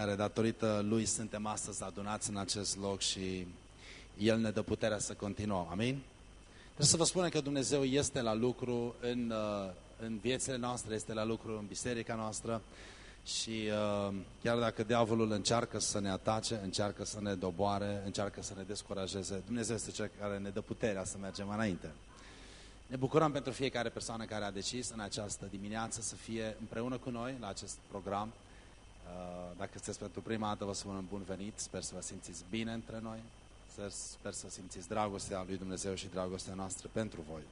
care datorită lui suntem astăzi adunați în acest loc și El ne dă puterea să continuăm. Amin? Trebuie să vă spunem că Dumnezeu este la lucru în, uh, în viețile noastre, este la lucru în biserica noastră și uh, chiar dacă diavolul încearcă să ne atace, încearcă să ne doboare, încearcă să ne descurajeze, Dumnezeu este cel care ne dă puterea să mergem înainte. Ne bucurăm pentru fiecare persoană care a decis în această dimineață să fie împreună cu noi la acest program. Uh, dacă sunteți pentru prima dată, vă spun un bun venit. Sper să vă simțiți bine între noi. Sper să simțiți dragostea lui Dumnezeu și dragostea noastră pentru voi.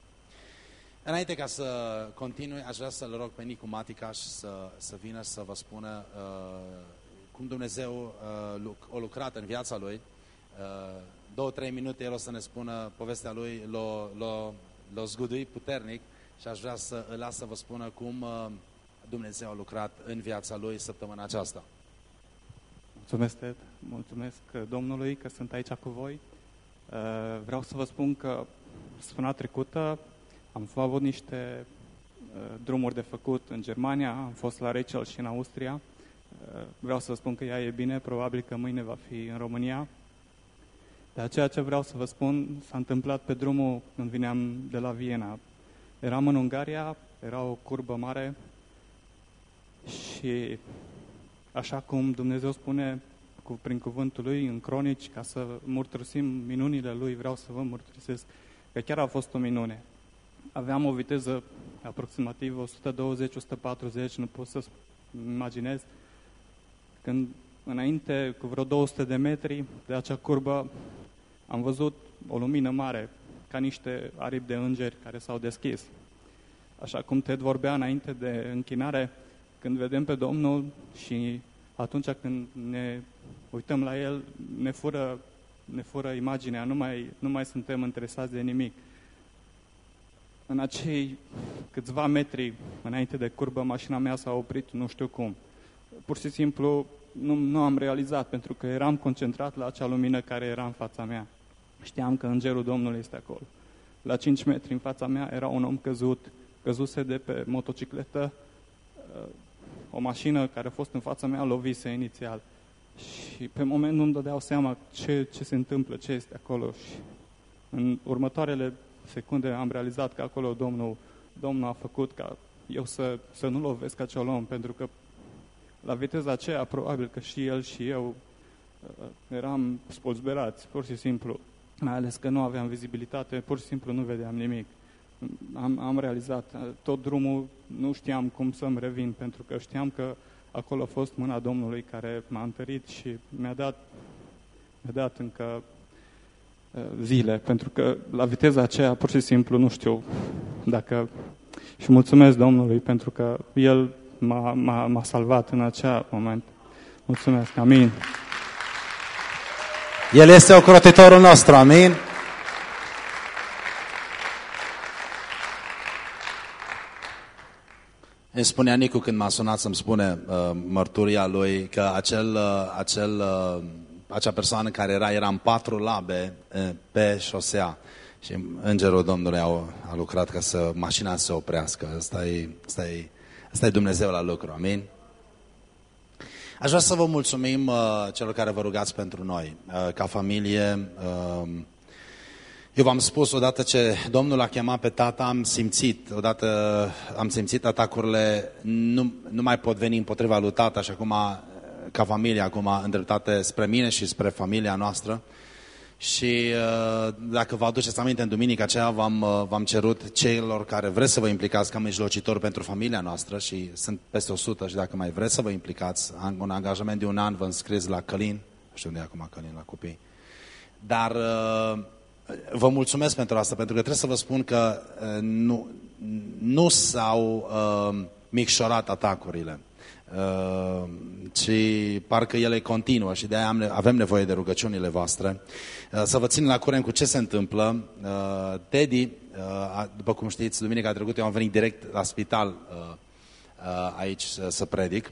Înainte ca să continui, aș vrea să-l rog pe Nicu Maticaș să, să vină să vă spună uh, cum Dumnezeu uh, a lucrat în viața lui. Uh, două, trei minute el o să ne spună povestea lui, l-a zguduit puternic și aș vrea să îl las să vă spună cum uh, Dumnezeu a lucrat în viața lui săptămâna aceasta. Mulțumesc, Ted. Mulțumesc Domnului că sunt aici cu voi. Uh, vreau să vă spun că săptămâna trecută am avut niște uh, drumuri de făcut în Germania, am fost la Rachel și în Austria. Vreau să vă spun că ea e bine, probabil că mâine va fi în România. Dar ceea ce vreau să vă spun s-a întâmplat pe drumul când vineam de la Viena. Eram în Ungaria, era o curbă mare și așa cum Dumnezeu spune cu, prin cuvântul Lui în cronici, ca să mărturisim minunile Lui, vreau să vă mărturisesc că chiar a fost o minune. Aveam o viteză aproximativ 120-140, nu pot să imaginez, când înainte, cu vreo 200 de metri de acea curbă, am văzut o lumină mare, ca niște aripi de îngeri care s-au deschis. Așa cum Ted vorbea înainte de închinare, când vedem pe Domnul și atunci când ne uităm la El, ne fură, ne fură imaginea, nu mai, nu mai suntem interesați de nimic. În acei câțiva metri înainte de curbă, mașina mea s-a oprit, nu știu cum. Pur și simplu nu, nu am realizat, pentru că eram concentrat la acea lumină care era în fața mea. Știam că îngerul Domnului este acolo. La 5 metri în fața mea era un om căzut, căzuse de pe motocicletă, uh, o mașină care a fost în fața mea lovise inițial. Și pe moment nu-mi dădeau seama ce, ce se întâmplă, ce este acolo. Și în următoarele secunde am realizat că acolo Domnul, Domnul a făcut ca eu să, să nu lovesc acel om, pentru că la viteza aceea probabil că și el și eu uh, eram spolzberați, pur și simplu mai ales că nu aveam vizibilitate, pur și simplu nu vedeam nimic. Am, am realizat tot drumul, nu știam cum să-mi revin, pentru că știam că acolo a fost mâna Domnului care m-a întărit și mi-a dat, mi dat încă uh, zile, pentru că la viteza aceea pur și simplu nu știu dacă... Și mulțumesc Domnului pentru că El m-a salvat în acea moment. Mulțumesc, amin. El este ocrotitorul nostru, amin? Îmi spunea Nicu când m-a sunat să-mi spune uh, mărturia lui că acel, uh, acel, uh, acea persoană care era, era în patru labe uh, pe șosea și îngerul Domnului a, a lucrat ca să mașina să se oprească. Asta e, asta, e, asta e Dumnezeu la lucru, amin? Aș vrea să vă mulțumim uh, celor care vă rugați pentru noi, uh, ca familie. Uh, eu v-am spus, odată ce Domnul a chemat pe tata, am simțit, odată am simțit atacurile, nu, nu mai pot veni împotriva lui tata și acum, ca familie, acum îndreptate spre mine și spre familia noastră. Și uh, dacă vă aduceți aminte, în duminica aceea v-am, uh, cerut celor care vreți să vă implicați ca mijlocitor pentru familia noastră și sunt peste 100 și dacă mai vreți să vă implicați, un angajament de un an vă înscriți la Călin, nu știu unde e acum Călin, la copii. Dar uh, vă mulțumesc pentru asta, pentru că trebuie să vă spun că nu, nu s-au micșorat atacurile. Uh, ci parcă ele continuă și de aia avem nevoie de rugăciunile voastre. Uh, să vă țin la curent cu ce se întâmplă. Uh, Teddy, după cum știți, duminica trecută eu am venit direct la spital aici să predic.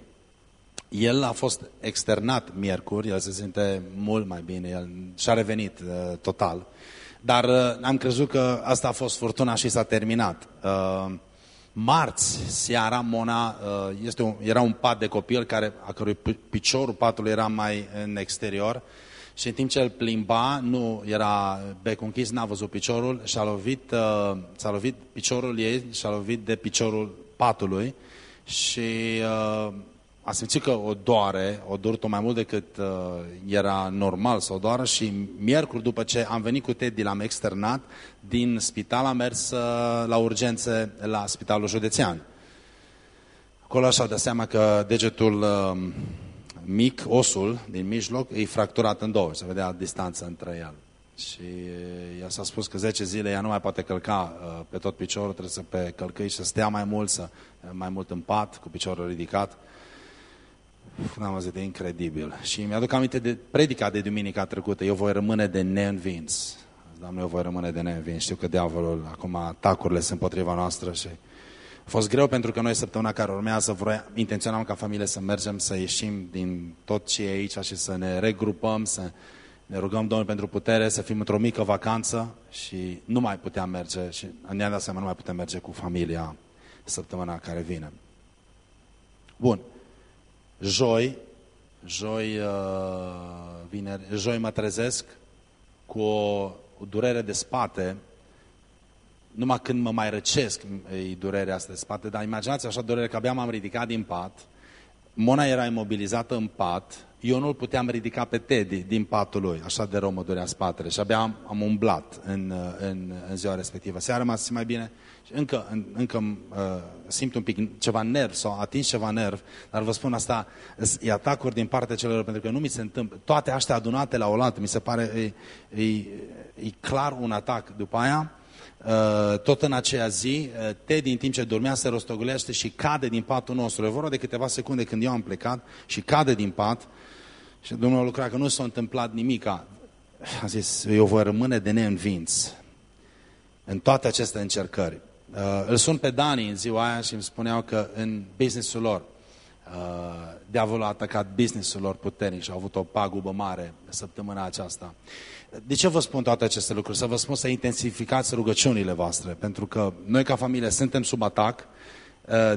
El a fost externat miercuri, el se simte mult mai bine, el și-a revenit total. Dar am crezut că asta a fost furtuna și s-a terminat. Marți, seara, Mona, uh, este un, era un pat de copil care, a cărui piciorul patului era mai în exterior și în timp ce îl plimba, nu era becul închis, n-a văzut piciorul și a lovit, uh, s-a lovit piciorul ei și a lovit de piciorul patului și uh, a simțit că o doare, o durut-o mai mult decât uh, era normal să o doară și miercuri după ce am venit cu Teddy, l-am externat, din spital am mers uh, la urgențe la spitalul județean. Acolo și-au dat seama că degetul uh, mic, osul din mijloc, e fracturat în două, se vedea distanță între el. Și uh, ea s-a spus că 10 zile ea nu mai poate călca uh, pe tot piciorul, trebuie să pe călcăi și să stea mai mult, să, mai mult în pat, cu piciorul ridicat. N-am văzut, de incredibil. Și mi-aduc aminte de predica de duminica trecută. Eu voi rămâne de neînvins. Doamne, eu voi rămâne de neînvins. Știu că diavolul, acum atacurile sunt împotriva noastră și a fost greu pentru că noi săptămâna care urmează vroia, intenționam ca familie să mergem, să ieșim din tot ce e aici și să ne regrupăm, să ne rugăm Domnul pentru putere, să fim într-o mică vacanță și nu mai puteam merge și ne-am dat seama nu mai putem merge cu familia săptămâna care vine. Bun joi, joi, uh, vineri, joi mă trezesc cu o, o durere de spate, numai când mă mai răcesc e durerea asta de spate, dar imaginați așa durere că abia m-am ridicat din pat, Mona era imobilizată în pat, eu nu-l puteam ridica pe Teddy din patul lui, așa de rău mă durea spatele. Și abia am, am umblat în, în, în ziua respectivă. Seara m-a mai bine. și încă, încă uh, simt un pic ceva nerv sau atins ceva nerv, dar vă spun asta, e atacuri din partea celor, pentru că nu mi se întâmplă. Toate astea adunate la oaltă, mi se pare, e, e, e clar un atac. După aia, uh, tot în aceea zi, uh, Teddy în timp ce dormea se rostogolește și cade din patul nostru. E vorba de câteva secunde când eu am plecat și cade din pat și Domnul a lucrat că nu s-a întâmplat nimica. A zis, eu voi rămâne de neînvinț în toate aceste încercări. Uh, îl sun pe Dani în ziua aia și îmi spuneau că în businessul lor, uh, diavolul a atacat businessul lor puternic și au avut o pagubă mare săptămâna aceasta. De ce vă spun toate aceste lucruri? Să vă spun să intensificați rugăciunile voastre, pentru că noi ca familie suntem sub atac, Uh,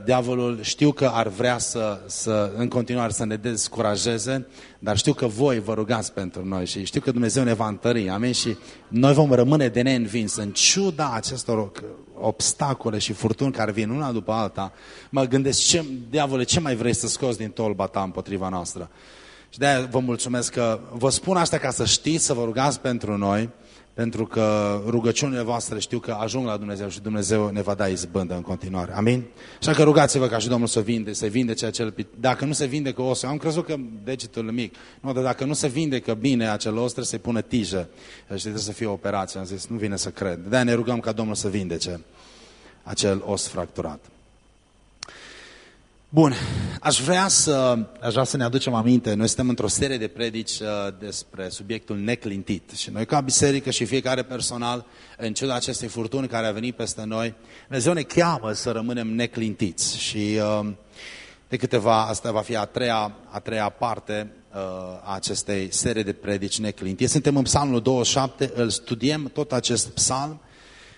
diavolul știu că ar vrea să, să în continuare să ne descurajeze, dar știu că voi vă rugați pentru noi și știu că Dumnezeu ne va întări, amin? Și noi vom rămâne de neînvins în ciuda acestor obstacole și furtuni care vin una după alta. Mă gândesc, ce, diavole, ce mai vrei să scoți din tolba ta împotriva noastră? Și de-aia vă mulțumesc că vă spun asta ca să știți, să vă rugați pentru noi, pentru că rugăciunile voastre știu că ajung la Dumnezeu și Dumnezeu ne va da izbândă în continuare. Amin? Așa că rugați-vă ca și Domnul să vinde, să vindece acel... Dacă nu se vindecă osul, am crezut că degetul mic, nu, dar dacă nu se vindecă bine acel os, trebuie să-i pună tijă și trebuie să fie o operație. Am zis, nu vine să cred. De-aia ne rugăm ca Domnul să vindece acel os fracturat. Bun, aș vrea, să, aș vrea să ne aducem aminte, noi suntem într-o serie de predici uh, despre subiectul neclintit și noi ca biserică și fiecare personal, în ciuda acestei furtuni care a venit peste noi, Dumnezeu ne cheamă să rămânem neclintiți și uh, de câteva, asta va fi a treia, a treia parte uh, a acestei serie de predici neclintit. Suntem în psalmul 27, îl studiem tot acest psalm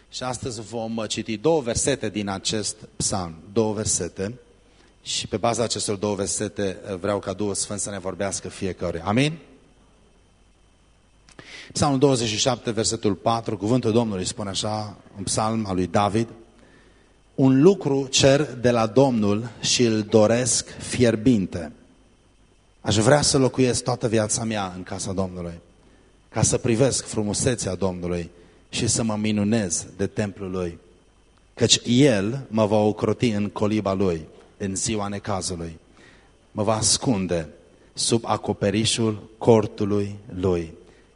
și astăzi vom citi două versete din acest psalm, două versete. Și pe baza acestor două versete eh, vreau ca Duhul Sfânt să ne vorbească fiecare. Amin? Psalmul 27, versetul 4, cuvântul Domnului spune așa, un psalm al lui David, Un lucru cer de la Domnul și îl doresc fierbinte. Aș vrea să locuiesc toată viața mea în casa Domnului, ca să privesc frumusețea Domnului și să mă minunez de templul Lui, căci El mă va ocroti în coliba Lui în ziua necazului. Mă va ascunde sub acoperișul cortului lui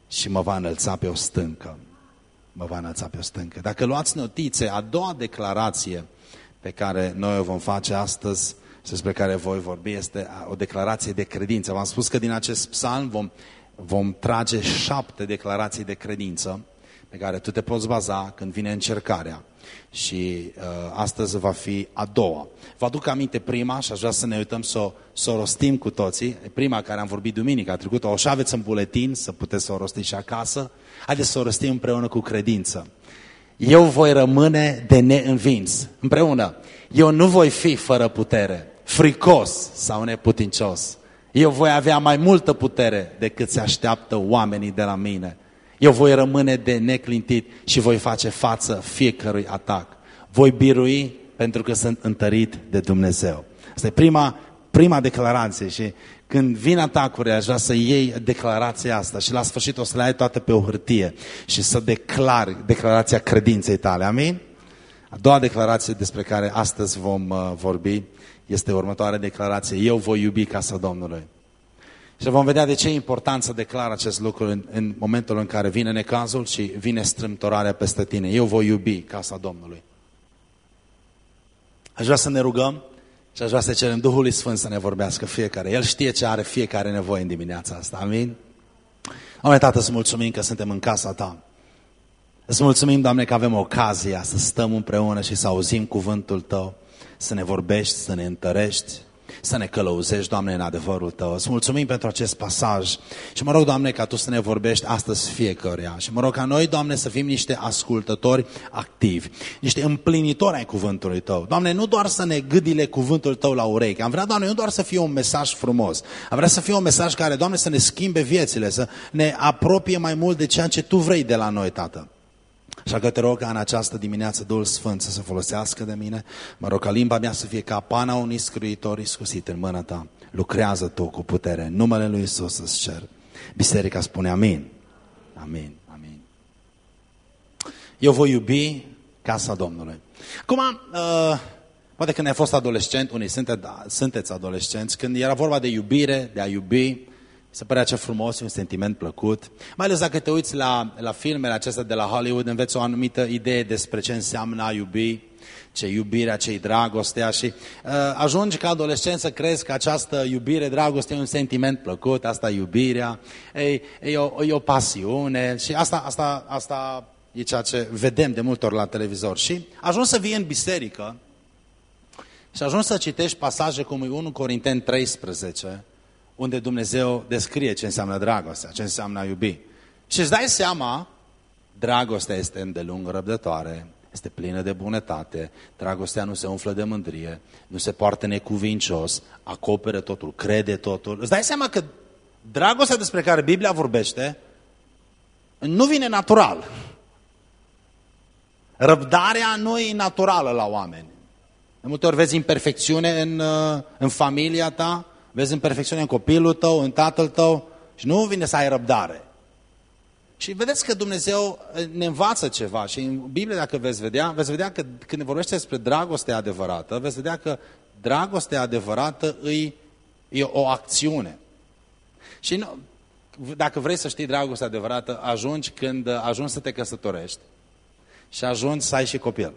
și mă va înălța pe o stâncă. Mă va înălța pe o stâncă. Dacă luați notițe, a doua declarație pe care noi o vom face astăzi și despre care voi vorbi este o declarație de credință. V-am spus că din acest psalm vom, vom trage șapte declarații de credință pe care tu te poți baza când vine încercarea și uh, astăzi va fi a doua. Vă aduc aminte prima și aș vrea să ne uităm să o, să o rostim cu toții. Prima care am vorbit duminica trecută, o și aveți în buletin, să puteți să o rostiți și acasă. Haideți să o rostim împreună cu credință. eu voi rămâne de neînvins. Împreună, eu nu voi fi fără putere, fricos sau neputincios. Eu voi avea mai multă putere decât se așteaptă oamenii de la mine. Eu voi rămâne de neclintit și voi face față fiecărui atac. Voi birui pentru că sunt întărit de Dumnezeu. Asta e prima, prima declarație și când vin atacuri, aș vrea să iei declarația asta și la sfârșit o să le ai toate pe o hârtie și să declari declarația credinței tale. Amin? A doua declarație despre care astăzi vom uh, vorbi este următoarea declarație. Eu voi iubi casa Domnului. Și vom vedea de ce e important să declar acest lucru în, în momentul în care vine necazul și vine strâmtorarea peste tine. Eu voi iubi casa Domnului. Aș vrea să ne rugăm și aș vrea să cerem Duhului Sfânt să ne vorbească fiecare. El știe ce are fiecare nevoie în dimineața asta. Amin? Doamne, Tată, să mulțumim că suntem în casa Ta. Îți mulțumim, Doamne, că avem ocazia să stăm împreună și să auzim cuvântul Tău, să ne vorbești, să ne întărești, să ne călăuzești, Doamne, în adevărul Tău. Îți mulțumim pentru acest pasaj și mă rog, Doamne, ca Tu să ne vorbești astăzi fiecăruia. Și mă rog ca noi, Doamne, să fim niște ascultători activi, niște împlinitori ai cuvântului Tău. Doamne, nu doar să ne gâdile cuvântul Tău la urechi. Am vrea, Doamne, nu doar să fie un mesaj frumos. Am vrea să fie un mesaj care, Doamne, să ne schimbe viețile, să ne apropie mai mult de ceea ce Tu vrei de la noi, Tată. Așa că te rog ca în această dimineață Duhul Sfânt să se folosească de mine. Mă rog ca limba mea să fie ca pana unui scriitor iscusit în mâna ta. Lucrează tu cu putere. În numele lui Isus să cer. Biserica spune amin. Amin. Amin. Eu voi iubi casa Domnului. Acum, uh, poate când ai fost adolescent, unii sunteți, da, sunteți adolescenți, când era vorba de iubire, de a iubi, se părea ce frumos, un sentiment plăcut. Mai ales dacă te uiți la, la filmele acestea de la Hollywood, înveți o anumită idee despre ce înseamnă a iubi, ce iubirea, ce dragostea și uh, ajungi ca adolescent să crezi că această iubire, dragoste e un sentiment plăcut, asta iubirea, e, e, o, e o pasiune și asta, asta, asta e ceea ce vedem de multe ori la televizor. Și ajungi să vii în biserică și ajungi să citești pasaje cum e 1 Corinteni 13, unde Dumnezeu descrie ce înseamnă dragostea, ce înseamnă a iubi. Și îți dai seama, dragostea este îndelung răbdătoare, este plină de bunătate, dragostea nu se umflă de mândrie, nu se poartă necuvincios, acoperă totul, crede totul. Îți dai seama că dragostea despre care Biblia vorbește nu vine natural. Răbdarea nu e naturală la oameni. De multe ori vezi imperfecțiune în, uh, în familia ta, vezi imperfecțiune în copilul tău, în tatăl tău și nu vine să ai răbdare. Și vedeți că Dumnezeu eh, ne învață ceva și în Biblie, dacă veți vedea, veți vedea că când vorbește despre dragoste adevărată, veți vedea că dragostea adevărată îi, e o acțiune. Și nu, dacă vrei să știi dragostea adevărată, ajungi când ajungi să te căsătorești și ajungi să ai și copil.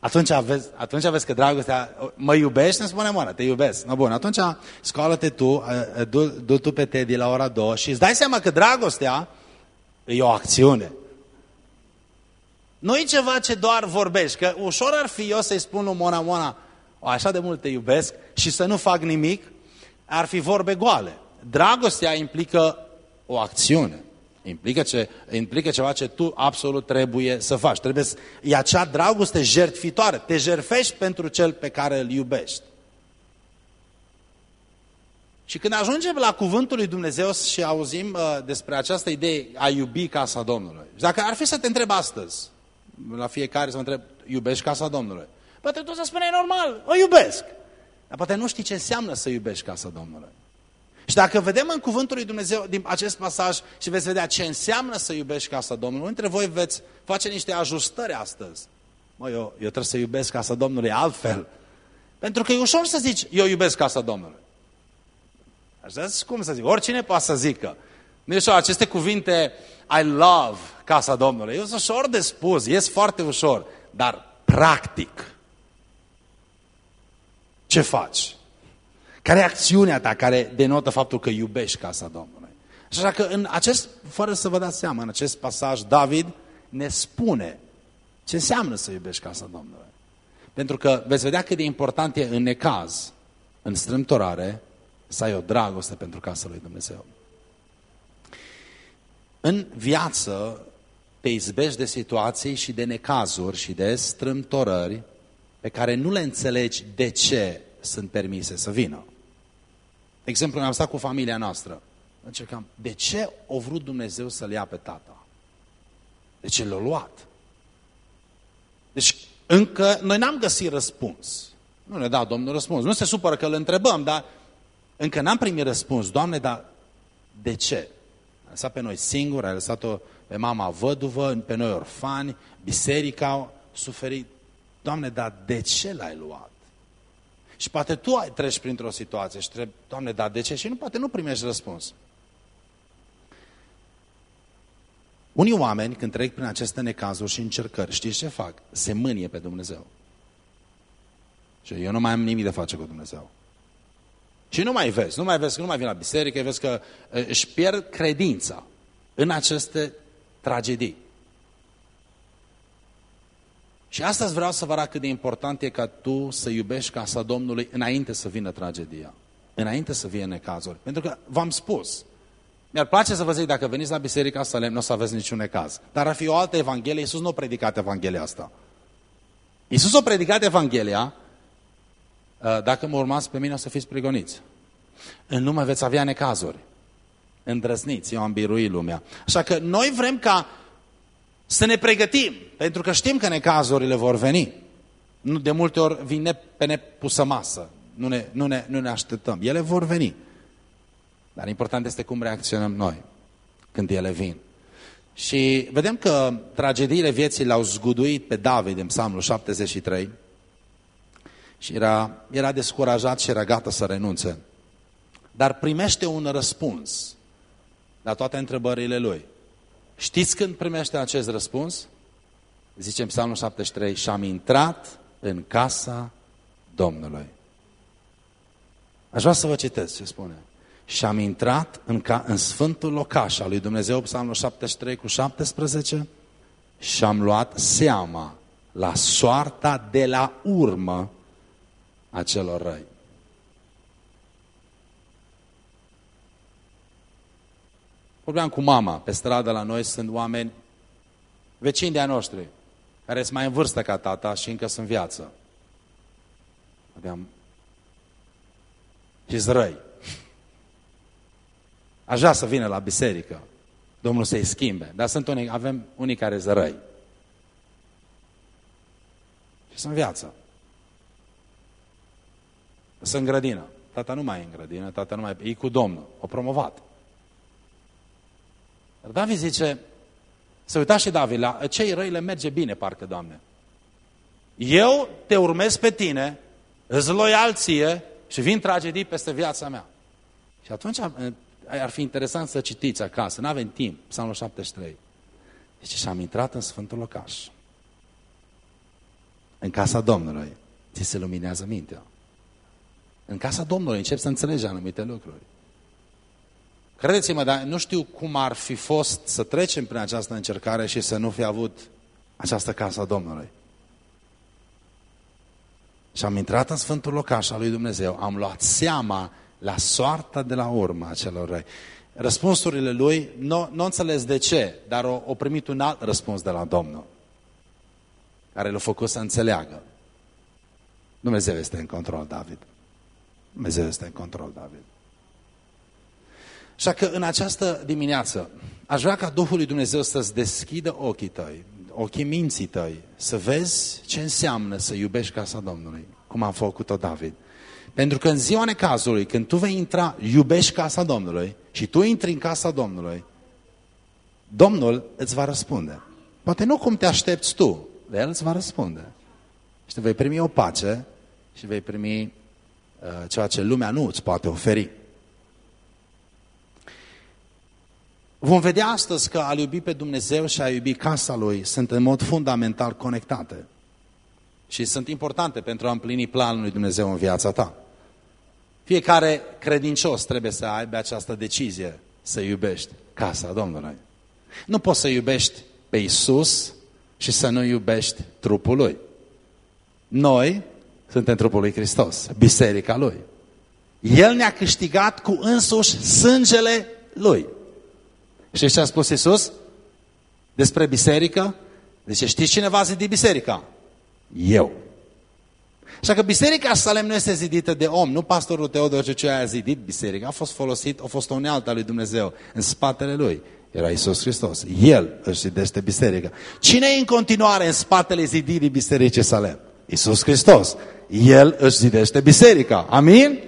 Atunci vezi, atunci vezi că dragostea, mă iubești? Îmi spune mână, te iubesc. No, bun, atunci scoală-te tu, du, du tu pe Teddy la ora 2 și îți dai seama că dragostea e o acțiune. Nu e ceva ce doar vorbești, că ușor ar fi eu să-i spun lui Mona Mona, o, așa de mult te iubesc și să nu fac nimic, ar fi vorbe goale. Dragostea implică o acțiune. Implică, ce, implică ceva ce tu absolut trebuie să faci. Trebuie să, e acea dragoste jertfitoare. Te jerfești pentru cel pe care îl iubești. Și când ajungem la cuvântul lui Dumnezeu și auzim uh, despre această idee a iubi casa Domnului. Dacă ar fi să te întreb astăzi, la fiecare să mă întreb, iubești casa Domnului? Poate tu să spune, normal, o iubesc. Dar poate nu știi ce înseamnă să iubești casa Domnului. Și dacă vedem în cuvântul lui Dumnezeu din acest pasaj și veți vedea ce înseamnă să iubești casa Domnului, între voi veți face niște ajustări astăzi. Mă, eu, eu trebuie să iubesc casa Domnului altfel. Pentru că e ușor să zici, eu iubesc casa Domnului. Așa cum să zic, oricine poate să zică. Nu e ușor, aceste cuvinte, I love casa Domnului, e ușor de spus, ies foarte ușor, dar practic, ce faci? Care e acțiunea ta care denotă faptul că iubești casa Domnului? Așa că în acest, fără să vă dați seama, în acest pasaj, David ne spune ce înseamnă să iubești casa Domnului. Pentru că veți vedea cât de important e în necaz, în strâmtorare, să ai o dragoste pentru casa lui Dumnezeu. În viață, te izbești de situații și de necazuri și de strâmtorări pe care nu le înțelegi de ce sunt permise să vină. De exemplu, am stat cu familia noastră. Încercam, de ce o vrut Dumnezeu să-l ia pe tata? De ce l-a luat? Deci, încă, noi n-am găsit răspuns. Nu ne da Domnul răspuns. Nu se supără că îl întrebăm, dar încă n-am primit răspuns. Doamne, dar de ce? A lăsat pe noi singuri, a lăsat-o pe mama văduvă, pe noi orfani, biserica a suferit. Doamne, dar de ce l-ai luat? Și poate tu ai treci printr-o situație și trebuie, Doamne, dar de ce? Și nu poate nu primești răspuns. Unii oameni, când trec prin aceste necazuri și încercări, știți ce fac? Se mânie pe Dumnezeu. Și eu nu mai am nimic de face cu Dumnezeu. Și nu mai vezi, nu mai vezi că nu mai vin la biserică, vezi că își pierd credința în aceste tragedii. Și astăzi vreau să vă arăt cât de important e ca tu să iubești casa Domnului înainte să vină tragedia. Înainte să vină necazuri. Pentru că v-am spus, mi-ar place să vă zic, dacă veniți la Biserica Salem, nu o să aveți niciun necaz. Dar ar fi o altă Evanghelie, Iisus nu a predicat Evanghelia asta. Iisus a predicat Evanghelia, uh, dacă mă urmați pe mine o să fiți pregoniți. În lume veți avea necazuri. Îndrăzniți, eu am biruit lumea. Așa că noi vrem ca să ne pregătim, pentru că știm că necazurile vor veni. Nu, de multe ori vin pe nepusă masă. Nu ne, nu, ne, nu ne așteptăm. Ele vor veni. Dar important este cum reacționăm noi când ele vin. Și vedem că tragediile vieții l-au zguduit pe David în psalmul 73 și era, era descurajat și era gata să renunțe. Dar primește un răspuns la toate întrebările lui. Știți când primește acest răspuns? Zice în psalmul 73, și am intrat în casa Domnului. Aș vrea să vă citesc ce spune și am intrat în, ca, în sfântul locaș al lui Dumnezeu, psalmul 73 cu 17, și am luat seama la soarta de la urmă a celor răi. Vorbeam cu mama, pe stradă la noi sunt oameni vecini de-a noștri, care sunt mai în vârstă ca tata și încă sunt viață. Aveam și răi. Aș vrea să vină la biserică. Domnul să-i schimbe. Dar sunt unii, avem unii care zărăi. Și sunt viață. Sunt în grădină. Tata nu mai e în grădină, tata nu mai e, e cu Domnul. O promovat. Dar David zice, să uitați și David, la cei răi le merge bine, parcă, Doamne. Eu te urmez pe tine, îți loial ție și vin tragedii peste viața mea. Și atunci ar fi interesant să citiți acasă, nu avem timp, Psalmul 73. Deci și am intrat în Sfântul Locaș. În casa Domnului. Ți se luminează mintea. În casa Domnului încep să înțelegi anumite lucruri. Credeți-mă, dar nu știu cum ar fi fost să trecem prin această încercare și să nu fi avut această casa Domnului. Și am intrat în Sfântul Locaș al lui Dumnezeu, am luat seama la soarta de la urmă a celor răi. Răspunsurile lui, nu, nu înțeles de ce, dar o, o primit un alt răspuns de la Domnul, care l-a făcut să înțeleagă. Dumnezeu este în control, David. Dumnezeu este în control, David. Așa că în această dimineață aș vrea ca Duhul lui Dumnezeu să-ți deschidă ochii tăi, ochii minții tăi, să vezi ce înseamnă să iubești casa Domnului, cum a făcut-o David. Pentru că în ziua necazului, când tu vei intra, iubești casa Domnului și tu intri în casa Domnului, Domnul îți va răspunde. Poate nu cum te aștepți tu, dar El îți va răspunde. Și te vei primi o pace și vei primi uh, ceea ce lumea nu îți poate oferi. Vom vedea astăzi că a iubi pe Dumnezeu și a iubi casa Lui sunt în mod fundamental conectate. Și sunt importante pentru a împlini planul lui Dumnezeu în viața ta. Fiecare credincios trebuie să aibă această decizie să iubești casa Domnului. Nu poți să iubești pe Isus și să nu iubești trupul Lui. Noi suntem trupul lui Hristos, biserica Lui. El ne-a câștigat cu însuși sângele Lui. Și ce a spus Isus? Despre biserică, zice, știți cine va zidi biserica? Eu. Așa că biserica Salem nu este zidită de om, nu pastorul Teodor ce a zidit biserica, a fost folosit, a fost o unealtă a lui Dumnezeu în spatele lui. Era Isus Hristos. El își zidește biserica. Cine e în continuare în spatele zidirii bisericii Salem? Isus Hristos. El își zidește biserica. Amin?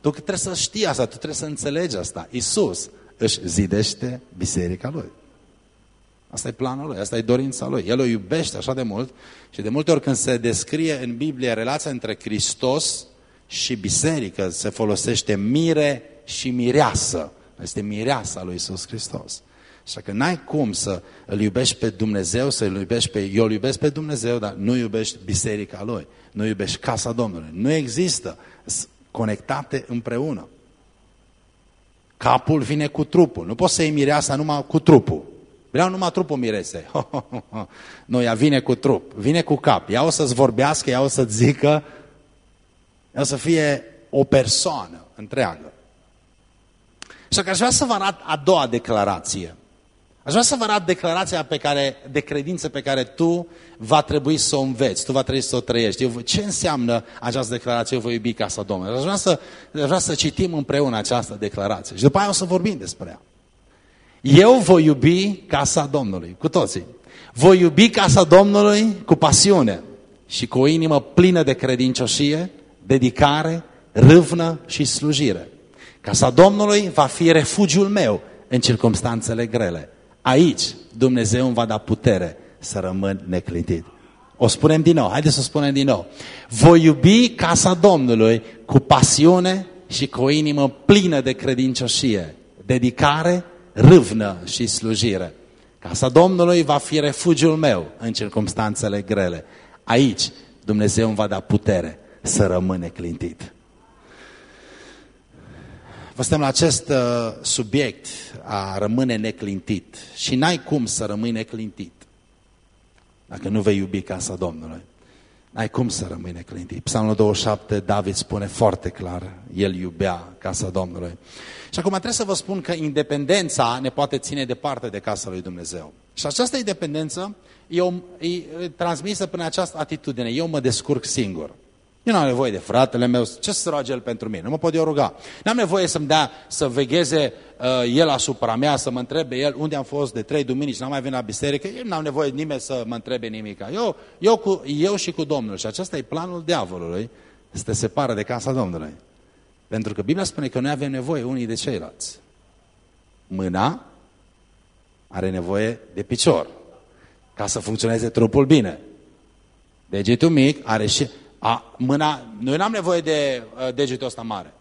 Tu trebuie să știi asta, tu trebuie să înțelegi asta. Isus își zidește biserica lui. Asta e planul lui, asta e dorința lui. El o iubește așa de mult și de multe ori când se descrie în Biblie relația între Hristos și biserică, se folosește mire și mireasă. Este mireasa lui Isus Hristos. Așa că n-ai cum să îl iubești pe Dumnezeu, să îl iubești pe... Eu îl iubesc pe Dumnezeu, dar nu iubești biserica Lui. Nu iubești casa Domnului. Nu există conectate împreună. Capul vine cu trupul. Nu poți să iei mireasa numai cu trupul. Vreau numai trupul mirese. nu, ea vine cu trup, vine cu cap. Ea o să-ți vorbească, ea o să-ți zică, ea o să fie o persoană întreagă. Și că aș vrea să vă arăt a doua declarație. Aș vrea să vă arăt declarația pe care, de credință pe care tu va trebui să o înveți, tu va trebui să o trăiești. Eu, ce înseamnă această declarație, eu voi iubi casa Domnului? Aș vrea, să, aș vrea să citim împreună această declarație și după aia o să vorbim despre ea. Eu voi iubi casa Domnului, cu toții. Voi iubi casa Domnului cu pasiune și cu o inimă plină de credincioșie, dedicare, râvnă și slujire. Casa Domnului va fi refugiul meu în circumstanțele grele. Aici Dumnezeu îmi va da putere să rămân neclintit. O spunem din nou, haideți să o spunem din nou. Voi iubi casa Domnului cu pasiune și cu o inimă plină de credincioșie, dedicare, râvnă și slujire. Casa Domnului va fi refugiul meu în circumstanțele grele. Aici Dumnezeu îmi va da putere să rămân neclintit. Vă suntem la acest uh, subiect a rămâne neclintit și n-ai cum să rămâi neclintit dacă nu vei iubi casa Domnului. N-ai cum să rămâi neclintit. Psalmul 27, David spune foarte clar, el iubea casa Domnului. Și acum trebuie să vă spun că independența ne poate ține departe de casa lui Dumnezeu. Și această independență e, o, e transmisă prin această atitudine. Eu mă descurc singur. Eu nu am nevoie de fratele meu, ce să roage el pentru mine? Nu mă pot eu ruga. Nu am nevoie să-mi dea, să vegheze uh, el asupra mea, să mă întrebe el unde am fost de trei duminici, n-am mai venit la biserică, eu nu am nevoie nimeni să mă întrebe nimic. Eu, eu, cu, eu și cu Domnul. Și acesta e planul diavolului, să te separă de casa Domnului. Pentru că Biblia spune că noi avem nevoie unii de ceilalți. Mâna are nevoie de picior ca să funcționeze trupul bine. Degetul mic are și... A, mâna, noi nu am nevoie de uh, degetul ăsta mare.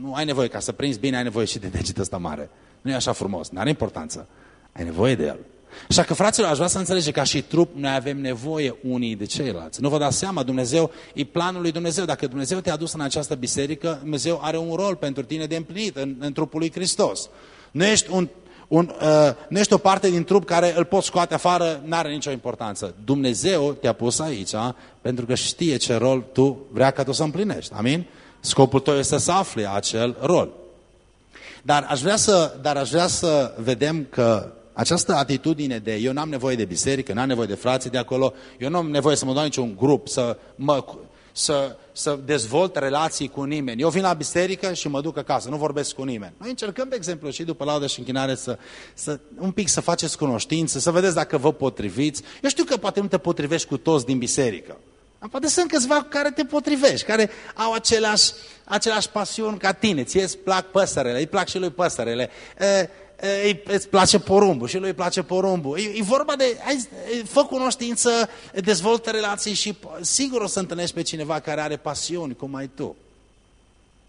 Nu ai nevoie, ca să prinzi bine, ai nevoie și de degetul ăsta mare. Nu e așa frumos, nu are importanță. Ai nevoie de el. Așa că, fraților, aș vrea să înțelege că și trup noi avem nevoie unii de ceilalți. Nu vă dați seama, Dumnezeu, e planul lui Dumnezeu. Dacă Dumnezeu te-a dus în această biserică, Dumnezeu are un rol pentru tine de împlinit în, în trupul lui Hristos. Nu ești un un, uh, nu ești o parte din trup care îl poți scoate afară, nu are nicio importanță. Dumnezeu te-a pus aici pentru că știe ce rol tu vrea ca tu să împlinești. Amin? Scopul tău este să afli acel rol. Dar aș vrea să, dar aș vrea să vedem că această atitudine de eu n-am nevoie de biserică, n-am nevoie de frații de acolo, eu nu am nevoie să mă dau niciun grup, să mă să, să dezvolt relații cu nimeni. Eu vin la biserică și mă duc acasă, nu vorbesc cu nimeni. Noi încercăm, de exemplu, și după laudă și închinare să, să un pic să faceți cunoștință, să vedeți dacă vă potriviți. Eu știu că poate nu te potrivești cu toți din biserică. Poate sunt câțiva care te potrivești, care au aceleași, aceleași pasiuni ca tine. Ție îți plac păsările, îi plac și lui păsările. E, îi, îți place porumbul și lui îi place porumbul. E, e vorba de, hai, fă cunoștință, dezvoltă relații și sigur o să întâlnești pe cineva care are pasiuni, cum ai tu.